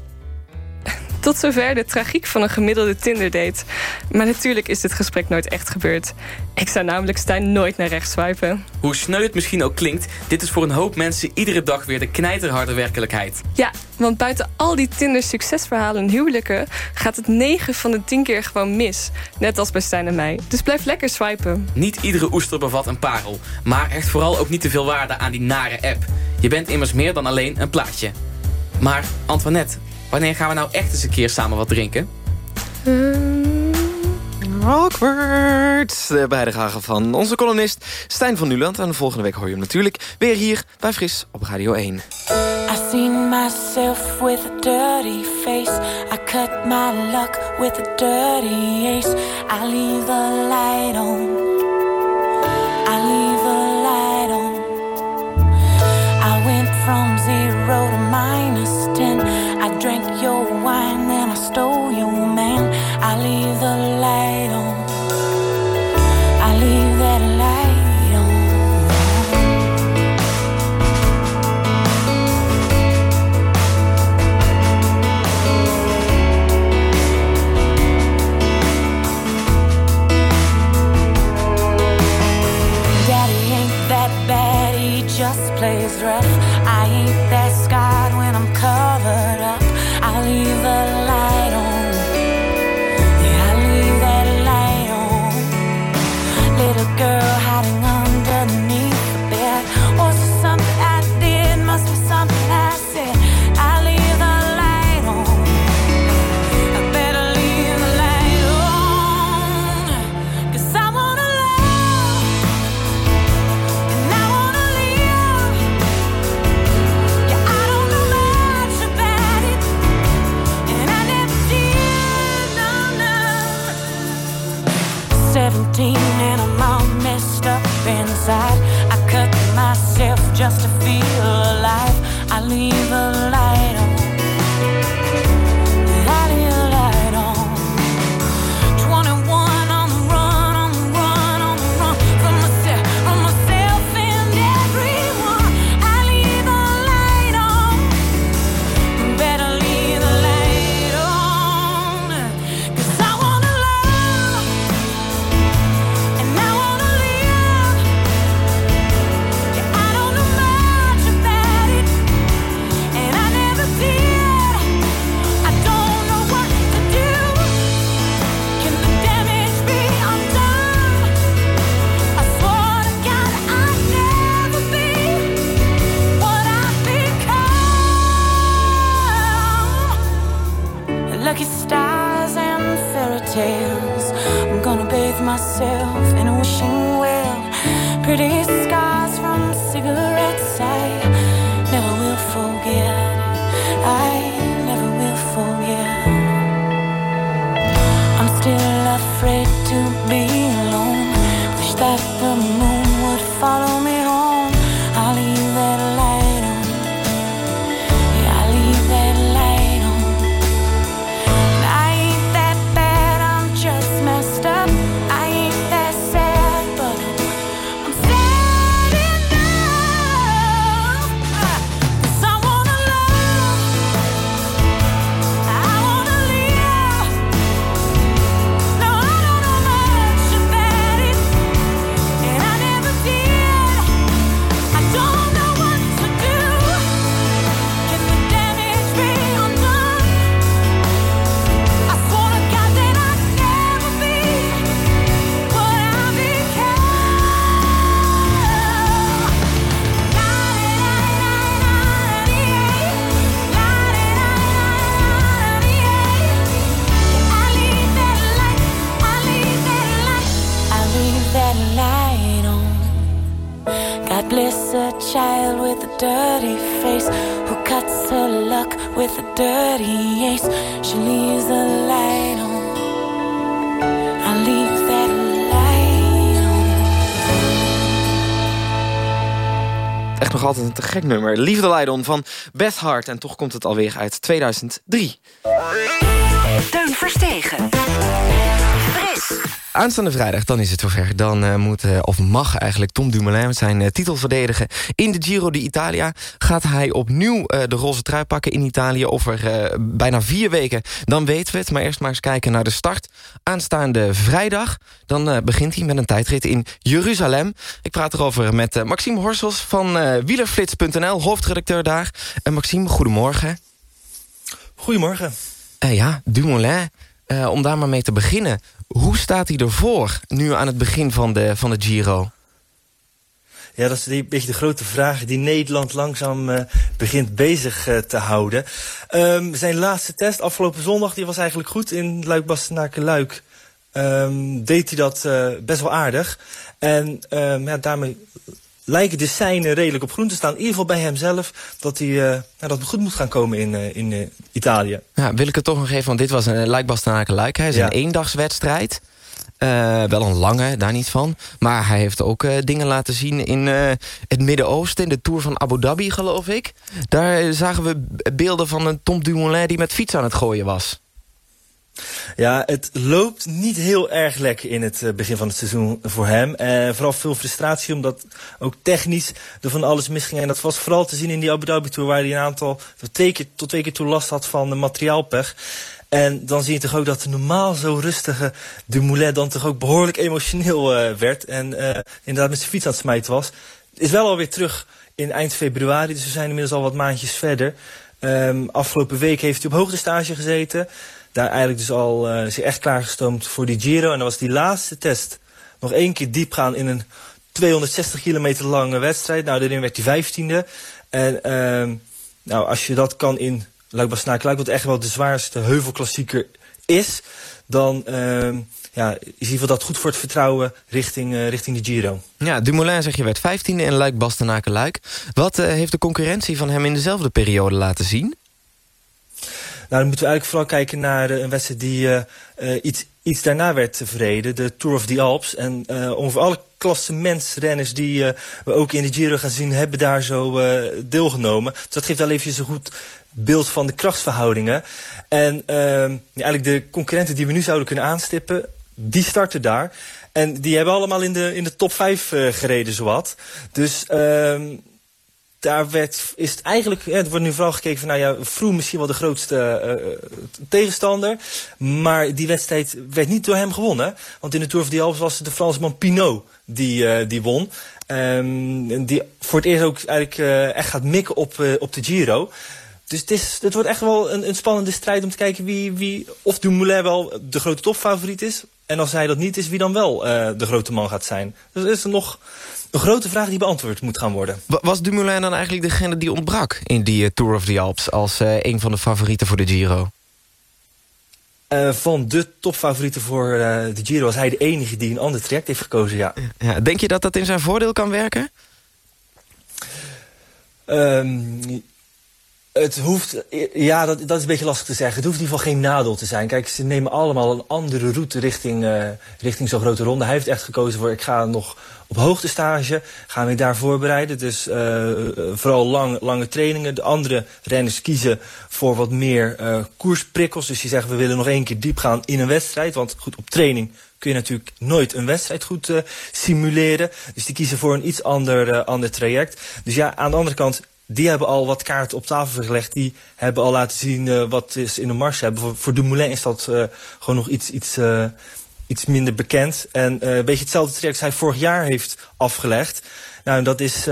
Tot zover de tragiek van een gemiddelde Tinder-date. Maar natuurlijk is dit gesprek nooit echt gebeurd. Ik zou namelijk Stijn nooit naar rechts swipen. Hoe sneu het misschien ook klinkt... dit is voor een hoop mensen iedere dag weer de knijterharde werkelijkheid. Ja, want buiten al die Tinder-succesverhalen en huwelijken... gaat het 9 van de 10 keer gewoon mis. Net als bij Stijn en mij. Dus blijf lekker swipen. Niet iedere oester bevat een parel. Maar echt vooral ook niet te veel waarde aan die nare app. Je bent immers meer dan alleen een plaatje. Maar Antoinette, Wanneer gaan we nou echt eens een keer samen wat drinken? Um, awkward. De bijdrage van onze columnist Stijn van Nuland. En volgende week hoor je hem natuurlijk weer hier bij Fris op Radio 1. I seen myself with a dirty face. I cut my luck with a dirty ace. I leave the light on. I leave the light on. I went from zero to 17 and I'm all messed up inside. I cut myself just to feel alive. I leave the light te gek nummer. Liefde Leidon van Beth Hart. En toch komt het alweer uit 2003. Teun Verstegen. Fris. Aanstaande vrijdag, dan is het zover. Dan uh, moet, uh, of mag eigenlijk Tom Dumoulin zijn uh, titel verdedigen. In de Giro d'Italia gaat hij opnieuw de roze trui pakken in Italië. Over bijna vier weken, dan weten we het. Maar eerst maar eens kijken naar de start. Aanstaande vrijdag, dan begint hij met een tijdrit in Jeruzalem. Ik praat erover met Maxime Horsels van wielerflits.nl, hoofdredacteur daar. En Maxime, goedemorgen. Goedemorgen. ja, Dumoulin, om daar maar mee te beginnen... Hoe staat hij ervoor, nu aan het begin van de, van de Giro? Ja, dat is een beetje de grote vraag die Nederland langzaam uh, begint bezig uh, te houden. Um, zijn laatste test afgelopen zondag die was eigenlijk goed in Luik-Bastenaken-Luik. Um, deed hij dat uh, best wel aardig. En um, ja, daarmee lijken de seinen redelijk op groen te staan. In ieder geval bij hemzelf dat, hij, uh, nou, dat het goed moet gaan komen in, uh, in uh, Italië. Ja, wil ik het toch nog even, want dit was een Luik-Bastenaken-Luik. Hij is ja. een eendagswedstrijd. wel een lange, daar niet van. Maar hij heeft ook dingen laten zien in het Midden-Oosten... in de Tour van Abu Dhabi, geloof ik. Daar zagen we beelden van een Tom Dumoulin... die met fiets aan het gooien was. Ja, het loopt niet heel erg lekker in het begin van het seizoen voor hem. Uh, vooral veel frustratie, omdat ook technisch er van alles misging. En dat was vooral te zien in die Abu Dhabi Tour... waar hij een aantal, twee keer, tot twee keer toe last had van de materiaalpech. En dan zie je toch ook dat de normaal zo rustige Dumoulin... dan toch ook behoorlijk emotioneel uh, werd. En uh, inderdaad met zijn fiets aan het smijten was. Is wel alweer terug in eind februari, dus we zijn inmiddels al wat maandjes verder. Um, afgelopen week heeft hij op hoogtestage gezeten daar eigenlijk dus al is hij echt klaargestoomd voor die Giro. En dan was die laatste test nog één keer diep gaan in een 260 kilometer lange wedstrijd. Nou, daarin werd hij vijftiende. En uh, nou, als je dat kan in Luik Luik, wat echt wel de zwaarste heuvelklassieker is... dan uh, ja, is in ieder dat goed voor het vertrouwen richting, uh, richting de Giro. Ja, Dumoulin zeg je werd vijftiende in Luik Bastenaken Luik. Wat uh, heeft de concurrentie van hem in dezelfde periode laten zien? Nou, dan moeten we eigenlijk vooral kijken naar uh, een wedstrijd die uh, uh, iets, iets daarna werd verreden. De Tour of the Alps. En ongeveer alle klassementsrenners die we ook in de Giro gaan zien... hebben daar zo deelgenomen. Dus dat geeft wel even een goed beeld van de krachtsverhoudingen. En eigenlijk de concurrenten die we nu zouden kunnen aanstippen... die starten daar. En die hebben allemaal in de, in de top 5 gereden, zowat. Dus... Ehm, daar werd, is het eigenlijk, het wordt nu vooral gekeken van, nou ja, Vroom misschien wel de grootste uh, tegenstander. Maar die wedstrijd werd niet door hem gewonnen. Want in de Tour of the Alps was het de Fransman Pinot die, uh, die won. Um, die voor het eerst ook eigenlijk echt gaat mikken op, op de Giro. Dus het, is, het wordt echt wel een, spannende strijd om te kijken wie, wie, of Dumoulin wel de grote topfavoriet is. En als hij dat niet is, wie dan wel de grote man gaat zijn. Dus is er nog een grote vraag die beantwoord moet gaan worden. Was Dumoulin dan eigenlijk degene die ontbrak in die uh, Tour of the Alps... als uh, een van de favorieten voor de Giro? Uh, van de topfavorieten voor de Giro was hij de enige die een ander traject heeft gekozen, ja. ja denk je dat dat in zijn voordeel kan werken? Um, het hoeft, ja, dat, dat is een beetje lastig te zeggen. Het hoeft in ieder geval geen nadeel te zijn. Kijk, ze nemen allemaal een andere route richting, uh, richting zo'n grote ronde. Hij heeft echt gekozen voor, ik ga nog op hoogtestage, gaan we daar voorbereiden. Dus uh, vooral lang, lange trainingen. De andere renners kiezen voor wat meer uh, koersprikkels. Dus die zeggen, we willen nog één keer diep gaan in een wedstrijd. Want goed, op training kun je natuurlijk nooit een wedstrijd goed simuleren. Dus die kiezen voor een iets ander, ander traject. Dus ja, aan de andere kant, die hebben al wat kaarten op tafel gelegd. Die hebben al laten zien wat ze in de mars hebben. Voor, voor Dumoulin is dat gewoon nog iets, iets, iets minder bekend. En een beetje hetzelfde traject hij vorig jaar heeft afgelegd. Nou, dat is,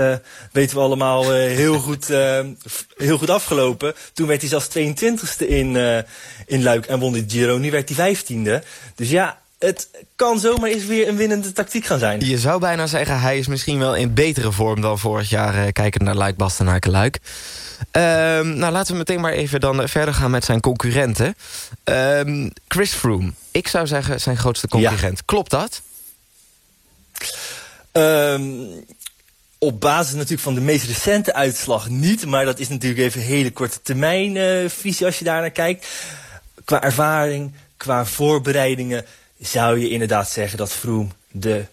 weten we allemaal, heel, goed, heel goed afgelopen. Toen werd hij zelfs 22e in, in Luik en won de Giro. Nu werd hij 15e. Dus ja, het kan zomaar eens weer een winnende tactiek gaan zijn. Je zou bijna zeggen, hij is misschien wel in betere vorm dan vorig jaar... Uh, kijkend naar Luik, Bastenaken, Luik. Um, nou, laten we meteen maar even dan verder gaan met zijn concurrenten. Um, Chris Froome, ik zou zeggen zijn grootste concurrent. Ja. Klopt dat? Um, op basis natuurlijk van de meest recente uitslag niet. Maar dat is natuurlijk even een hele korte termijn uh, visie als je daar naar kijkt. Qua ervaring, qua voorbereidingen zou je inderdaad zeggen dat Froome de,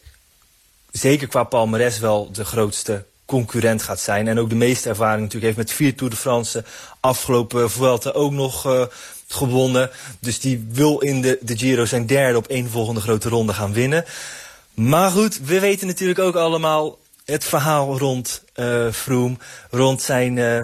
zeker qua palmares wel de grootste concurrent gaat zijn. En ook de meeste ervaring natuurlijk heeft met vier Tour de France. Afgelopen Vuelta ook nog uh, gewonnen. Dus die wil in de, de Giro zijn derde op één volgende grote ronde gaan winnen. Maar goed, we weten natuurlijk ook allemaal het verhaal rond uh, Froome. Rond zijn, uh,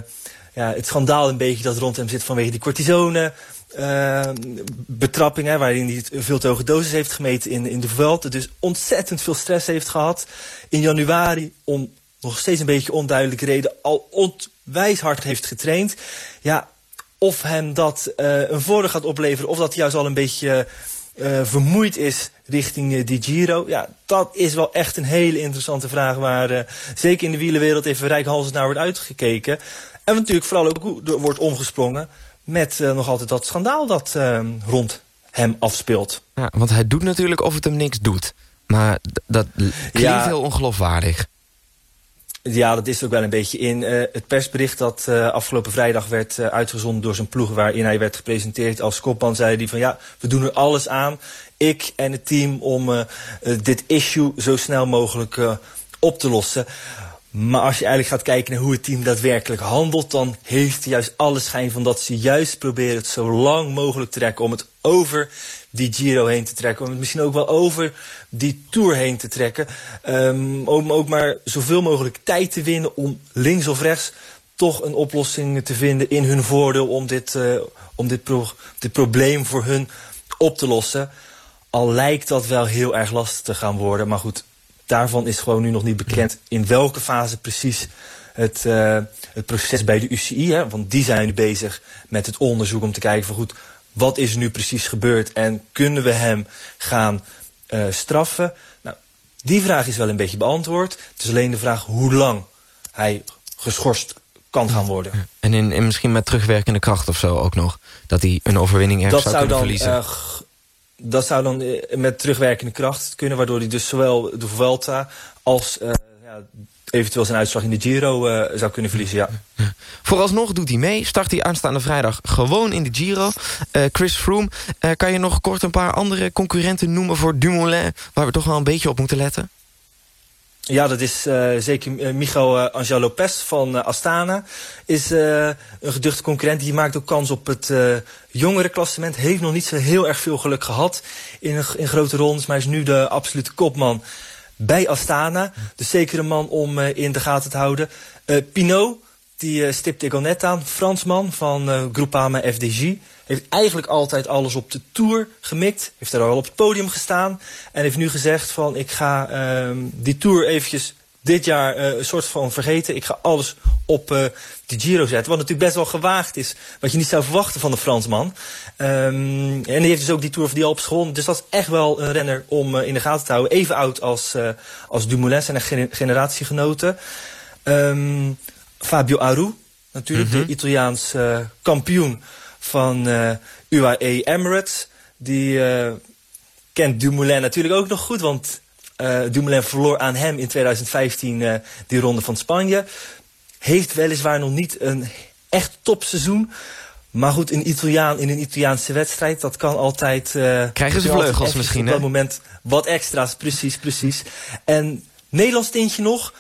ja, het schandaal een beetje dat rond hem zit vanwege die cortisone. Uh, betrapping, hè, waarin hij veel te hoge dosis heeft gemeten in, in de Vuelta. Dus ontzettend veel stress heeft gehad. In januari om nog steeds een beetje onduidelijke reden al onwijs hard heeft getraind. Ja, of hem dat uh, een voordeel gaat opleveren, of dat hij juist al een beetje uh, vermoeid is richting die Giro. Ja, dat is wel echt een hele interessante vraag waar zeker in de wielenwereld even rijkhalsend naar wordt uitgekeken. En natuurlijk vooral ook wordt omgesprongen met nog altijd dat schandaal dat rond hem afspeelt. Ja, want hij doet natuurlijk of het hem niks doet. Maar dat klinkt ja, heel ongeloofwaardig. Ja, dat is ook wel een beetje in. Uh, het persbericht dat afgelopen vrijdag werd uitgezonden door zijn ploeg... waarin hij werd gepresenteerd als kopman, zei hij van... ja, we doen er alles aan, ik en het team, om dit issue zo snel mogelijk op te lossen. Maar als je eigenlijk gaat kijken naar hoe het team daadwerkelijk handelt... dan heeft juist alle schijn van dat ze juist proberen het zo lang mogelijk te trekken... om het over die Giro heen te trekken. Om het misschien ook wel over die Tour heen te trekken. Um, om ook maar zoveel mogelijk tijd te winnen om links of rechts toch een oplossing te vinden in hun voordeel... om dit, uh, om dit probleem voor hun op te lossen. Al lijkt dat wel heel erg lastig te gaan worden. Maar goed, daarvan is gewoon nu nog niet bekend in welke fase precies het, uh, het proces bij de UCI. Hè, want die zijn nu bezig met het onderzoek om te kijken van goed, wat is er nu precies gebeurd en kunnen we hem gaan uh, straffen? Nou, die vraag is wel een beetje beantwoord. Het is alleen de vraag hoe lang hij geschorst kan gaan worden. En, in, en misschien met terugwerkende kracht of zo ook nog. Dat hij een overwinning ergens zou, zou kunnen dan, verliezen. Uh, dat zou dan uh, met terugwerkende kracht kunnen... waardoor hij dus zowel de Vuelta als ja, eventueel zijn uitslag in de Giro uh, zou kunnen verliezen, ja. Vooralsnog doet hij mee. Start hij aanstaande vrijdag gewoon in de Giro. Chris Froome, kan je nog kort een paar andere concurrenten noemen voor Dumoulin... waar we toch wel een beetje op moeten letten? Ja, dat is uh, zeker uh, Michael uh, Angel Lopez van Astana. Is een geduchte concurrent. Die maakt ook kans op het jongere klassement. Heeft nog niet zo heel erg veel geluk gehad in, in grote rondes. Maar is nu de absolute kopman bij Astana. Dus zeker een man om in de gaten te houden. Pinot, die uh, stipte ik al net aan. Fransman van uh, Groupama FDG. Heeft eigenlijk altijd alles op de Tour gemikt. Heeft er al op het podium gestaan. En heeft nu gezegd van ik ga uh, die Tour eventjes dit jaar uh, een soort van vergeten. Ik ga alles op de Giro zetten. Wat natuurlijk best wel gewaagd is. Wat je niet zou verwachten van de Fransman. Um, en die heeft dus ook die Tour of the Alps gewonnen. Dus dat is echt wel een renner om in de gaten te houden. Even oud als, als Dumoulin, zijn generatiegenoten. Um, Fabio Aru, natuurlijk. Mm -hmm. De Italiaans kampioen van UAE Emirates. Die kent Dumoulin natuurlijk ook nog goed. Want Dumoulin verloor aan hem in 2015 uh, die ronde van Spanje. Heeft weliswaar nog niet een echt topseizoen. Maar goed, een Italiaan in een Italiaanse wedstrijd, dat kan altijd... Uh, Krijgen ze vleugels misschien, Op dat moment wat extra's, precies, precies. En Nederlands tintje nog.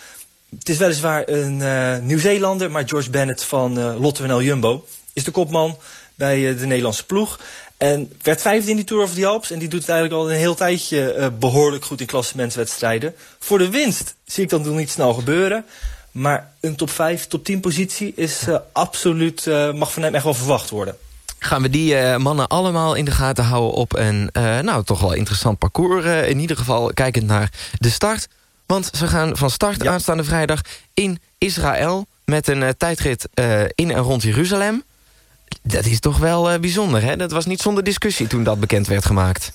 Het is weliswaar een uh, Nieuw-Zeelander, maar George Bennett van uh, Lotto NL Jumbo is de kopman bij uh, de Nederlandse ploeg. En werd vijfde in die Tour of the Alps. En die doet het eigenlijk al een heel tijdje behoorlijk goed in klassementswedstrijden. Voor de winst zie ik dat nog niet snel gebeuren. Maar een top 5, top 10 positie is absoluut, mag van hem echt wel verwacht worden. Gaan we die mannen allemaal in de gaten houden op een nou, toch wel interessant parcours. in ieder geval kijkend naar de start. Want ze gaan van start ja. aanstaande vrijdag in Israël... met een tijdrit in en rond Jeruzalem. Dat is toch wel uh, bijzonder, hè? Dat was niet zonder discussie toen dat bekend werd gemaakt.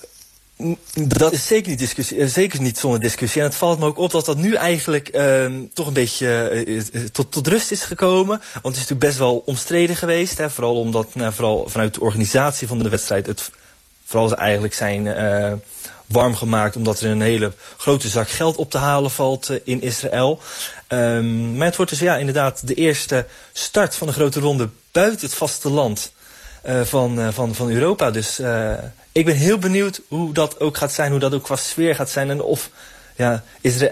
Dat is zeker niet, discussie, zeker niet zonder discussie. En het valt me ook op dat dat nu eigenlijk uh, toch een beetje uh, tot, tot rust is gekomen. Want het is natuurlijk best wel omstreden geweest. Hè? Vooral omdat nou, vooral vanuit de organisatie van de wedstrijd... het vooral eigenlijk zijn warm gemaakt... omdat er een hele grote zak geld op te halen valt eh, in Israël. Um, maar het wordt dus ja, inderdaad de eerste start van de grote ronde... buiten het vasteland uh, van, uh, van, van Europa. Dus ik ben heel benieuwd hoe dat ook gaat zijn... hoe dat ook qua sfeer gaat zijn en of... Ja,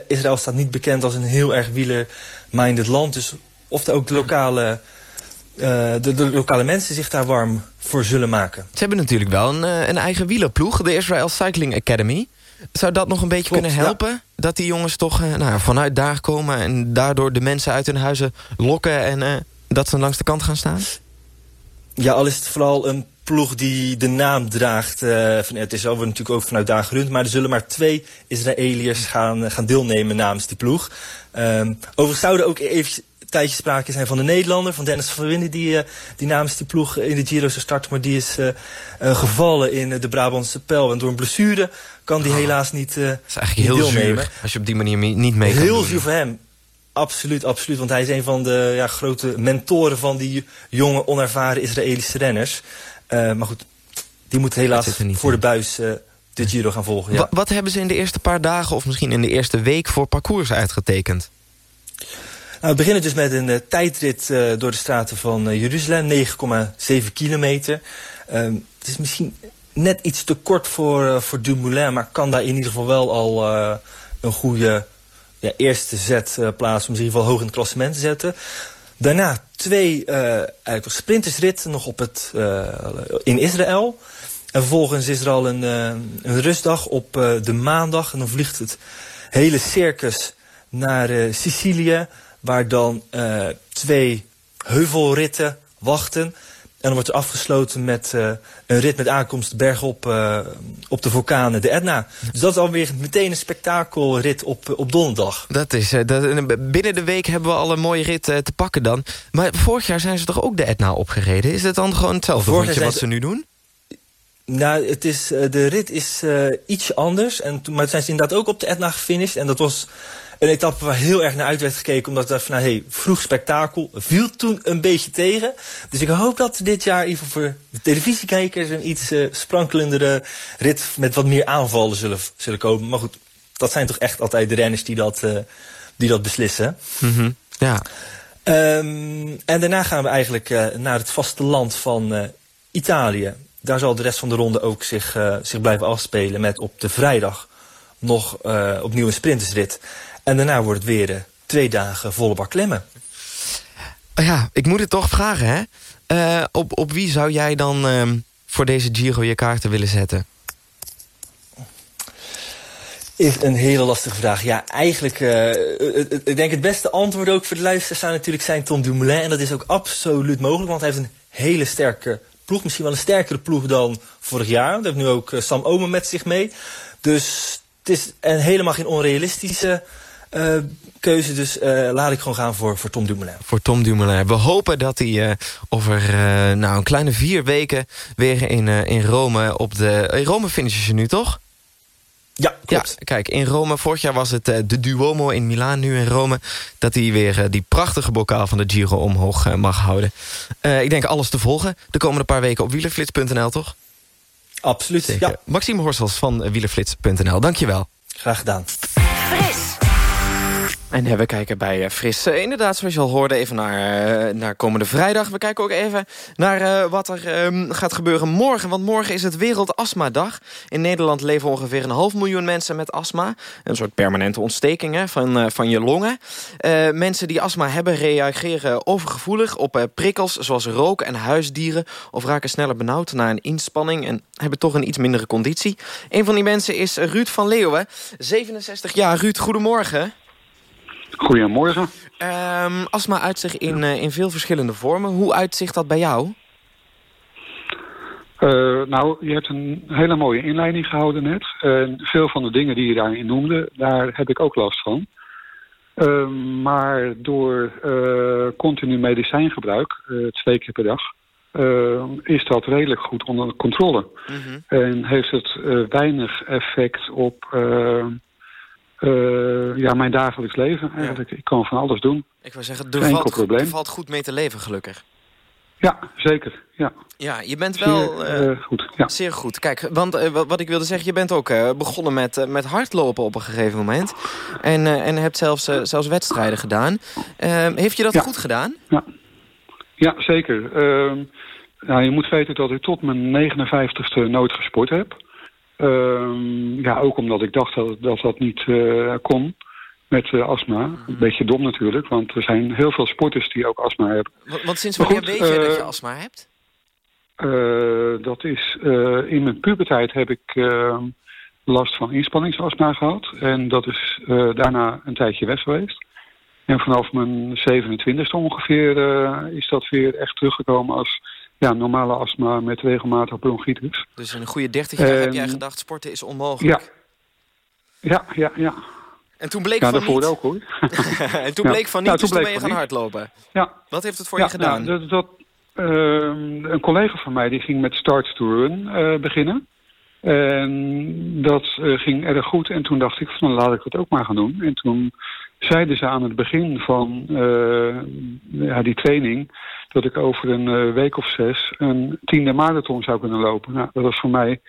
Israël, staat niet bekend als een heel erg wieler-minded land. Dus of ook de lokale de, lokale mensen zich daar warm voor zullen maken. Ze hebben natuurlijk wel een, uh, een eigen wielerploeg, de Israel Cycling Academy. Zou dat nog een beetje Klopt, kunnen helpen? Ja. Dat die jongens toch uh, nou, vanuit daar komen... en daardoor de mensen uit hun huizen lokken... en dat ze langs de kant gaan staan? Ja, al is het vooral een ploeg die de naam draagt. van, het is over natuurlijk ook vanuit daar gerund... maar er zullen maar twee Israëliërs gaan, gaan deelnemen namens die ploeg. Um, overigens zouden ook even tijdje sprake zijn van de Nederlander, van Dennis van Winden, die, uh, die namens die ploeg in de Giro zou starten. Maar die is uh, uh, gevallen in de Brabantse pijl. En door een blessure kan die oh. helaas niet, uh, Dat is eigenlijk heel deelnemen. zuur als je op die manier niet mee kan Heel doen. zuur voor hem. Absoluut, absoluut. Want hij is een van de ja, grote mentoren van die jonge, onervaren Israëlische renners. maar goed, die moet helaas voor de buis de Giro gaan volgen. Ja. Wat hebben ze in de eerste paar dagen of misschien in de eerste week voor parcours uitgetekend? Nou, we beginnen dus met een uh, tijdrit uh, door de straten van uh, Jeruzalem, 9,7 kilometer. Um, het is misschien net iets te kort voor, voor Dumoulin, maar kan daar in ieder geval wel al een goede ja, eerste zet plaatsen om in ieder geval hoog in het klassement te zetten. Daarna twee eigenlijk sprintersritten nog op het, in Israël. En vervolgens is er al een, een rustdag op de maandag. En dan vliegt het hele circus naar Sicilië waar dan uh, twee heuvelritten wachten. En dan wordt er afgesloten met uh, een rit met aankomst bergop uh, op de vulkanen, de Etna. Dus dat is alweer meteen een spektakelrit op, op donderdag. Dat is, dat, binnen de week hebben we al een mooie rit te pakken dan. Maar vorig jaar zijn ze toch ook de Etna opgereden? Is het dan gewoon hetzelfde rondje wat ze nu doen? Nou, het is, de rit is iets anders. En, maar zijn ze inderdaad ook op de Etna gefinished. En dat was een etappe waar heel erg naar uit werd gekeken. Omdat ik dacht van, nou, hey, vroeg spektakel. Viel toen een beetje tegen. Dus ik hoop dat dit jaar even voor de televisiekijkers... een iets uh, sprankelendere rit met wat meer aanvallen zullen, zullen komen. Maar goed, dat zijn toch echt altijd de renners die dat, uh, die dat beslissen. Mm -hmm. Ja. Um, en daarna gaan we eigenlijk uh, naar het vasteland van Italië. Daar zal de rest van de ronde ook zich, zich blijven afspelen. Met op de vrijdag nog opnieuw een sprintersrit. En daarna wordt het weer uh, twee dagen volle bak klemmen. Ja, ik moet het toch vragen, hè? Uh, op, op wie zou jij dan uh, voor deze Giro je kaarten willen zetten? Is een hele lastige vraag. Ja, eigenlijk, uh, ik denk het beste antwoord ook voor de luisteraars zou natuurlijk zijn Tom Dumoulin. En dat is ook absoluut mogelijk, want hij heeft een hele sterke ploeg. Misschien wel een sterkere ploeg dan vorig jaar. Dat heeft nu ook Sam Omen met zich mee. Dus het is een helemaal geen onrealistische uh, keuze. Dus uh, laat ik gewoon gaan voor, voor Tom Dumoulin. Voor Tom Dumoulin. We hopen dat hij uh, over nou, een kleine vier weken weer in, in Rome op de... In Rome finishen je nu, toch? Ja, klopt. Ja, kijk, in Rome, vorig jaar was het de Duomo in Milaan, nu in Rome... dat hij weer die prachtige bokaal van de Giro omhoog mag houden. ik denk alles te volgen de komende paar weken op wielerflits.nl, toch? Absoluut, Zeker. ja. Maxime Horsels van wielerflits.nl, dankjewel. Graag gedaan. En we kijken bij uh, Fris. Inderdaad, zoals je al hoorde, even naar, uh, naar komende vrijdag. We kijken ook even naar wat er um, gaat gebeuren morgen. Want morgen is het Wereldastma-dag. In Nederland leven ongeveer een half miljoen mensen met astma. Een soort permanente ontsteking van, van je longen. mensen die astma hebben reageren overgevoelig op prikkels... zoals rook en huisdieren. Of raken sneller benauwd na een inspanning... en hebben toch een iets mindere conditie. Een van die mensen is Ruud van Leeuwen. 67 jaar. Ruud, goedemorgen. Goedemorgen. Um, astma uitzicht in, uh, in veel verschillende vormen. Hoe uitzicht dat bij jou? Uh, nou, je hebt een hele mooie inleiding gehouden net. En veel van de dingen die je daarin noemde, daar heb ik ook last van. Uh, maar door uh, continu medicijngebruik, twee keer per dag, is dat redelijk goed onder controle. Mm -hmm. En heeft het weinig effect op uh, ja, mijn dagelijks leven eigenlijk. Ja. Ik kan van alles doen. Ik wil zeggen, er valt, er valt goed mee te leven, gelukkig. Ja, zeker. Ja, ja je bent wel... Zeer, uh, goed, ja. Zeer goed. Kijk, want uh, wat ik wilde zeggen, je bent ook uh, begonnen met, met hardlopen op een gegeven moment. En, en hebt zelfs, zelfs wedstrijden gedaan. Ehm, heeft je dat ja. goed gedaan? Ja, ja zeker. Nou, je moet weten dat ik tot mijn 59ste nooit gesport heb. Ehm, ja, ook omdat ik dacht dat dat, dat niet kon met uh, astma. Een beetje dom natuurlijk, want er zijn heel veel sporters die ook astma hebben. Want, want sinds wanneer weet je dat je astma hebt? Dat is, in mijn puberteit heb ik last van inspanningsastma gehad. En dat is daarna een tijdje weg geweest. En vanaf mijn 27e ongeveer is dat weer echt teruggekomen als ja, normale astma met regelmatig bronchitis. Dus in een goede 30 jaar heb jij gedacht, sporten is onmogelijk? Ja, ja, ja. ja. En toen bleek ja, van niet. ook hoor. en toen bleek van niet, ja, dus toen ben je gaan niet. hardlopen. Ja. Wat heeft het voor je gedaan? Nou, dat, dat, uh, een collega van mij die ging met Start to Run uh, beginnen. En dat uh, ging erg goed. En toen dacht ik, van, laat ik dat ook maar gaan doen. En toen zeiden ze aan het begin van ja, die training... dat ik over een week of zes een tiende marathon zou kunnen lopen. Nou, dat was voor mij...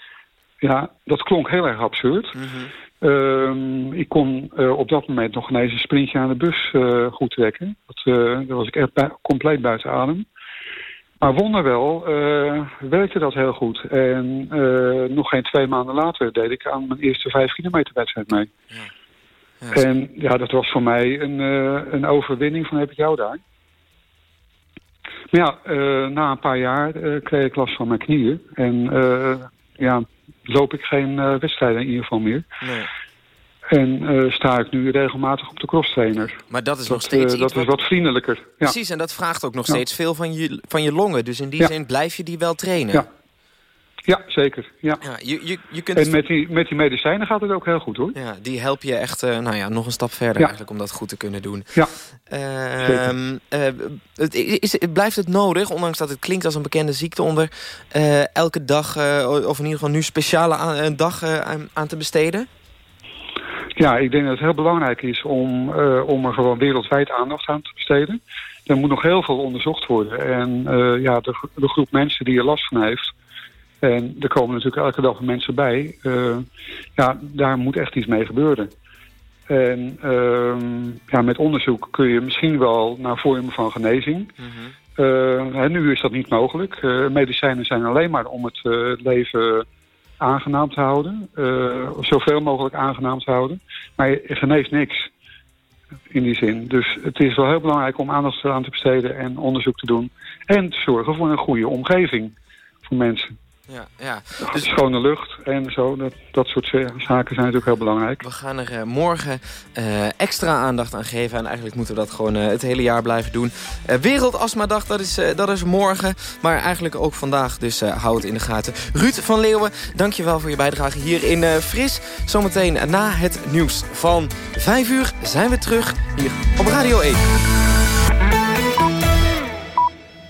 Ja, dat klonk heel erg absurd. Mm -hmm. Uh, ik kon uh, op dat moment nog ineens een sprintje aan de bus uh, goed trekken. Dat, daar was ik echt bu compleet buiten adem. Maar wonderwel werkte dat heel goed. En nog geen twee maanden later deed ik aan mijn eerste vijf kilometer wedstrijd mee. Ja. Ja, en ja, dat was voor mij een, een overwinning van heb ik jou daar. Maar ja, na een paar jaar kreeg ik last van mijn knieën. En ja, loop ik geen wedstrijden in ieder geval meer. Nee. En uh, sta ik nu regelmatig op de crosstrainer. Maar dat is nog steeds uh, Dat iets is wat vriendelijker. Ja. Precies, en dat vraagt ook nog steeds veel van je, van je longen. Dus in die ja. zin blijf je die wel trainen. Ja, ja zeker. Ja. Ja, je, je, je kunt en met die, met die medicijnen gaat het ook heel goed hoor. Ja, die help je echt uh, nou ja, nog een stap verder eigenlijk om dat goed te kunnen doen. Ja, het, is, het, blijft het nodig, ondanks dat het klinkt als een bekende ziekte... onder elke dag, of in ieder geval nu speciale aan, een dag aan, aan te besteden? Ja, ik denk dat het heel belangrijk is om, uh, om er gewoon wereldwijd aandacht aan te besteden. Er moet nog heel veel onderzocht worden. En uh, ja, de, de, groep mensen die er last van heeft... en er komen natuurlijk elke dag mensen bij... Uh, ja, daar moet echt iets mee gebeuren. En ja, met onderzoek kun je misschien wel naar vormen van genezing... Mm -hmm. en nu is dat niet mogelijk. medicijnen zijn alleen maar om het leven aangenaam te houden. Zoveel mogelijk aangenaam te houden. Maar je geneest niks in die zin. Dus het is wel heel belangrijk om aandacht aan te besteden en onderzoek te doen. En te zorgen voor een goede omgeving voor mensen. Ja, ja. Dus... Schone lucht en zo, dat, dat soort zaken zijn natuurlijk heel belangrijk. We gaan er uh, morgen uh, extra aandacht aan geven. En eigenlijk moeten we dat gewoon uh, het hele jaar blijven doen. Wereldastmadag, dat is, dat is morgen. Maar eigenlijk ook vandaag, dus hou het in de gaten. Ruud van Leeuwen, dankjewel voor je bijdrage hier in Fris. Zometeen na het nieuws van 5 uur zijn we terug hier op Radio 1.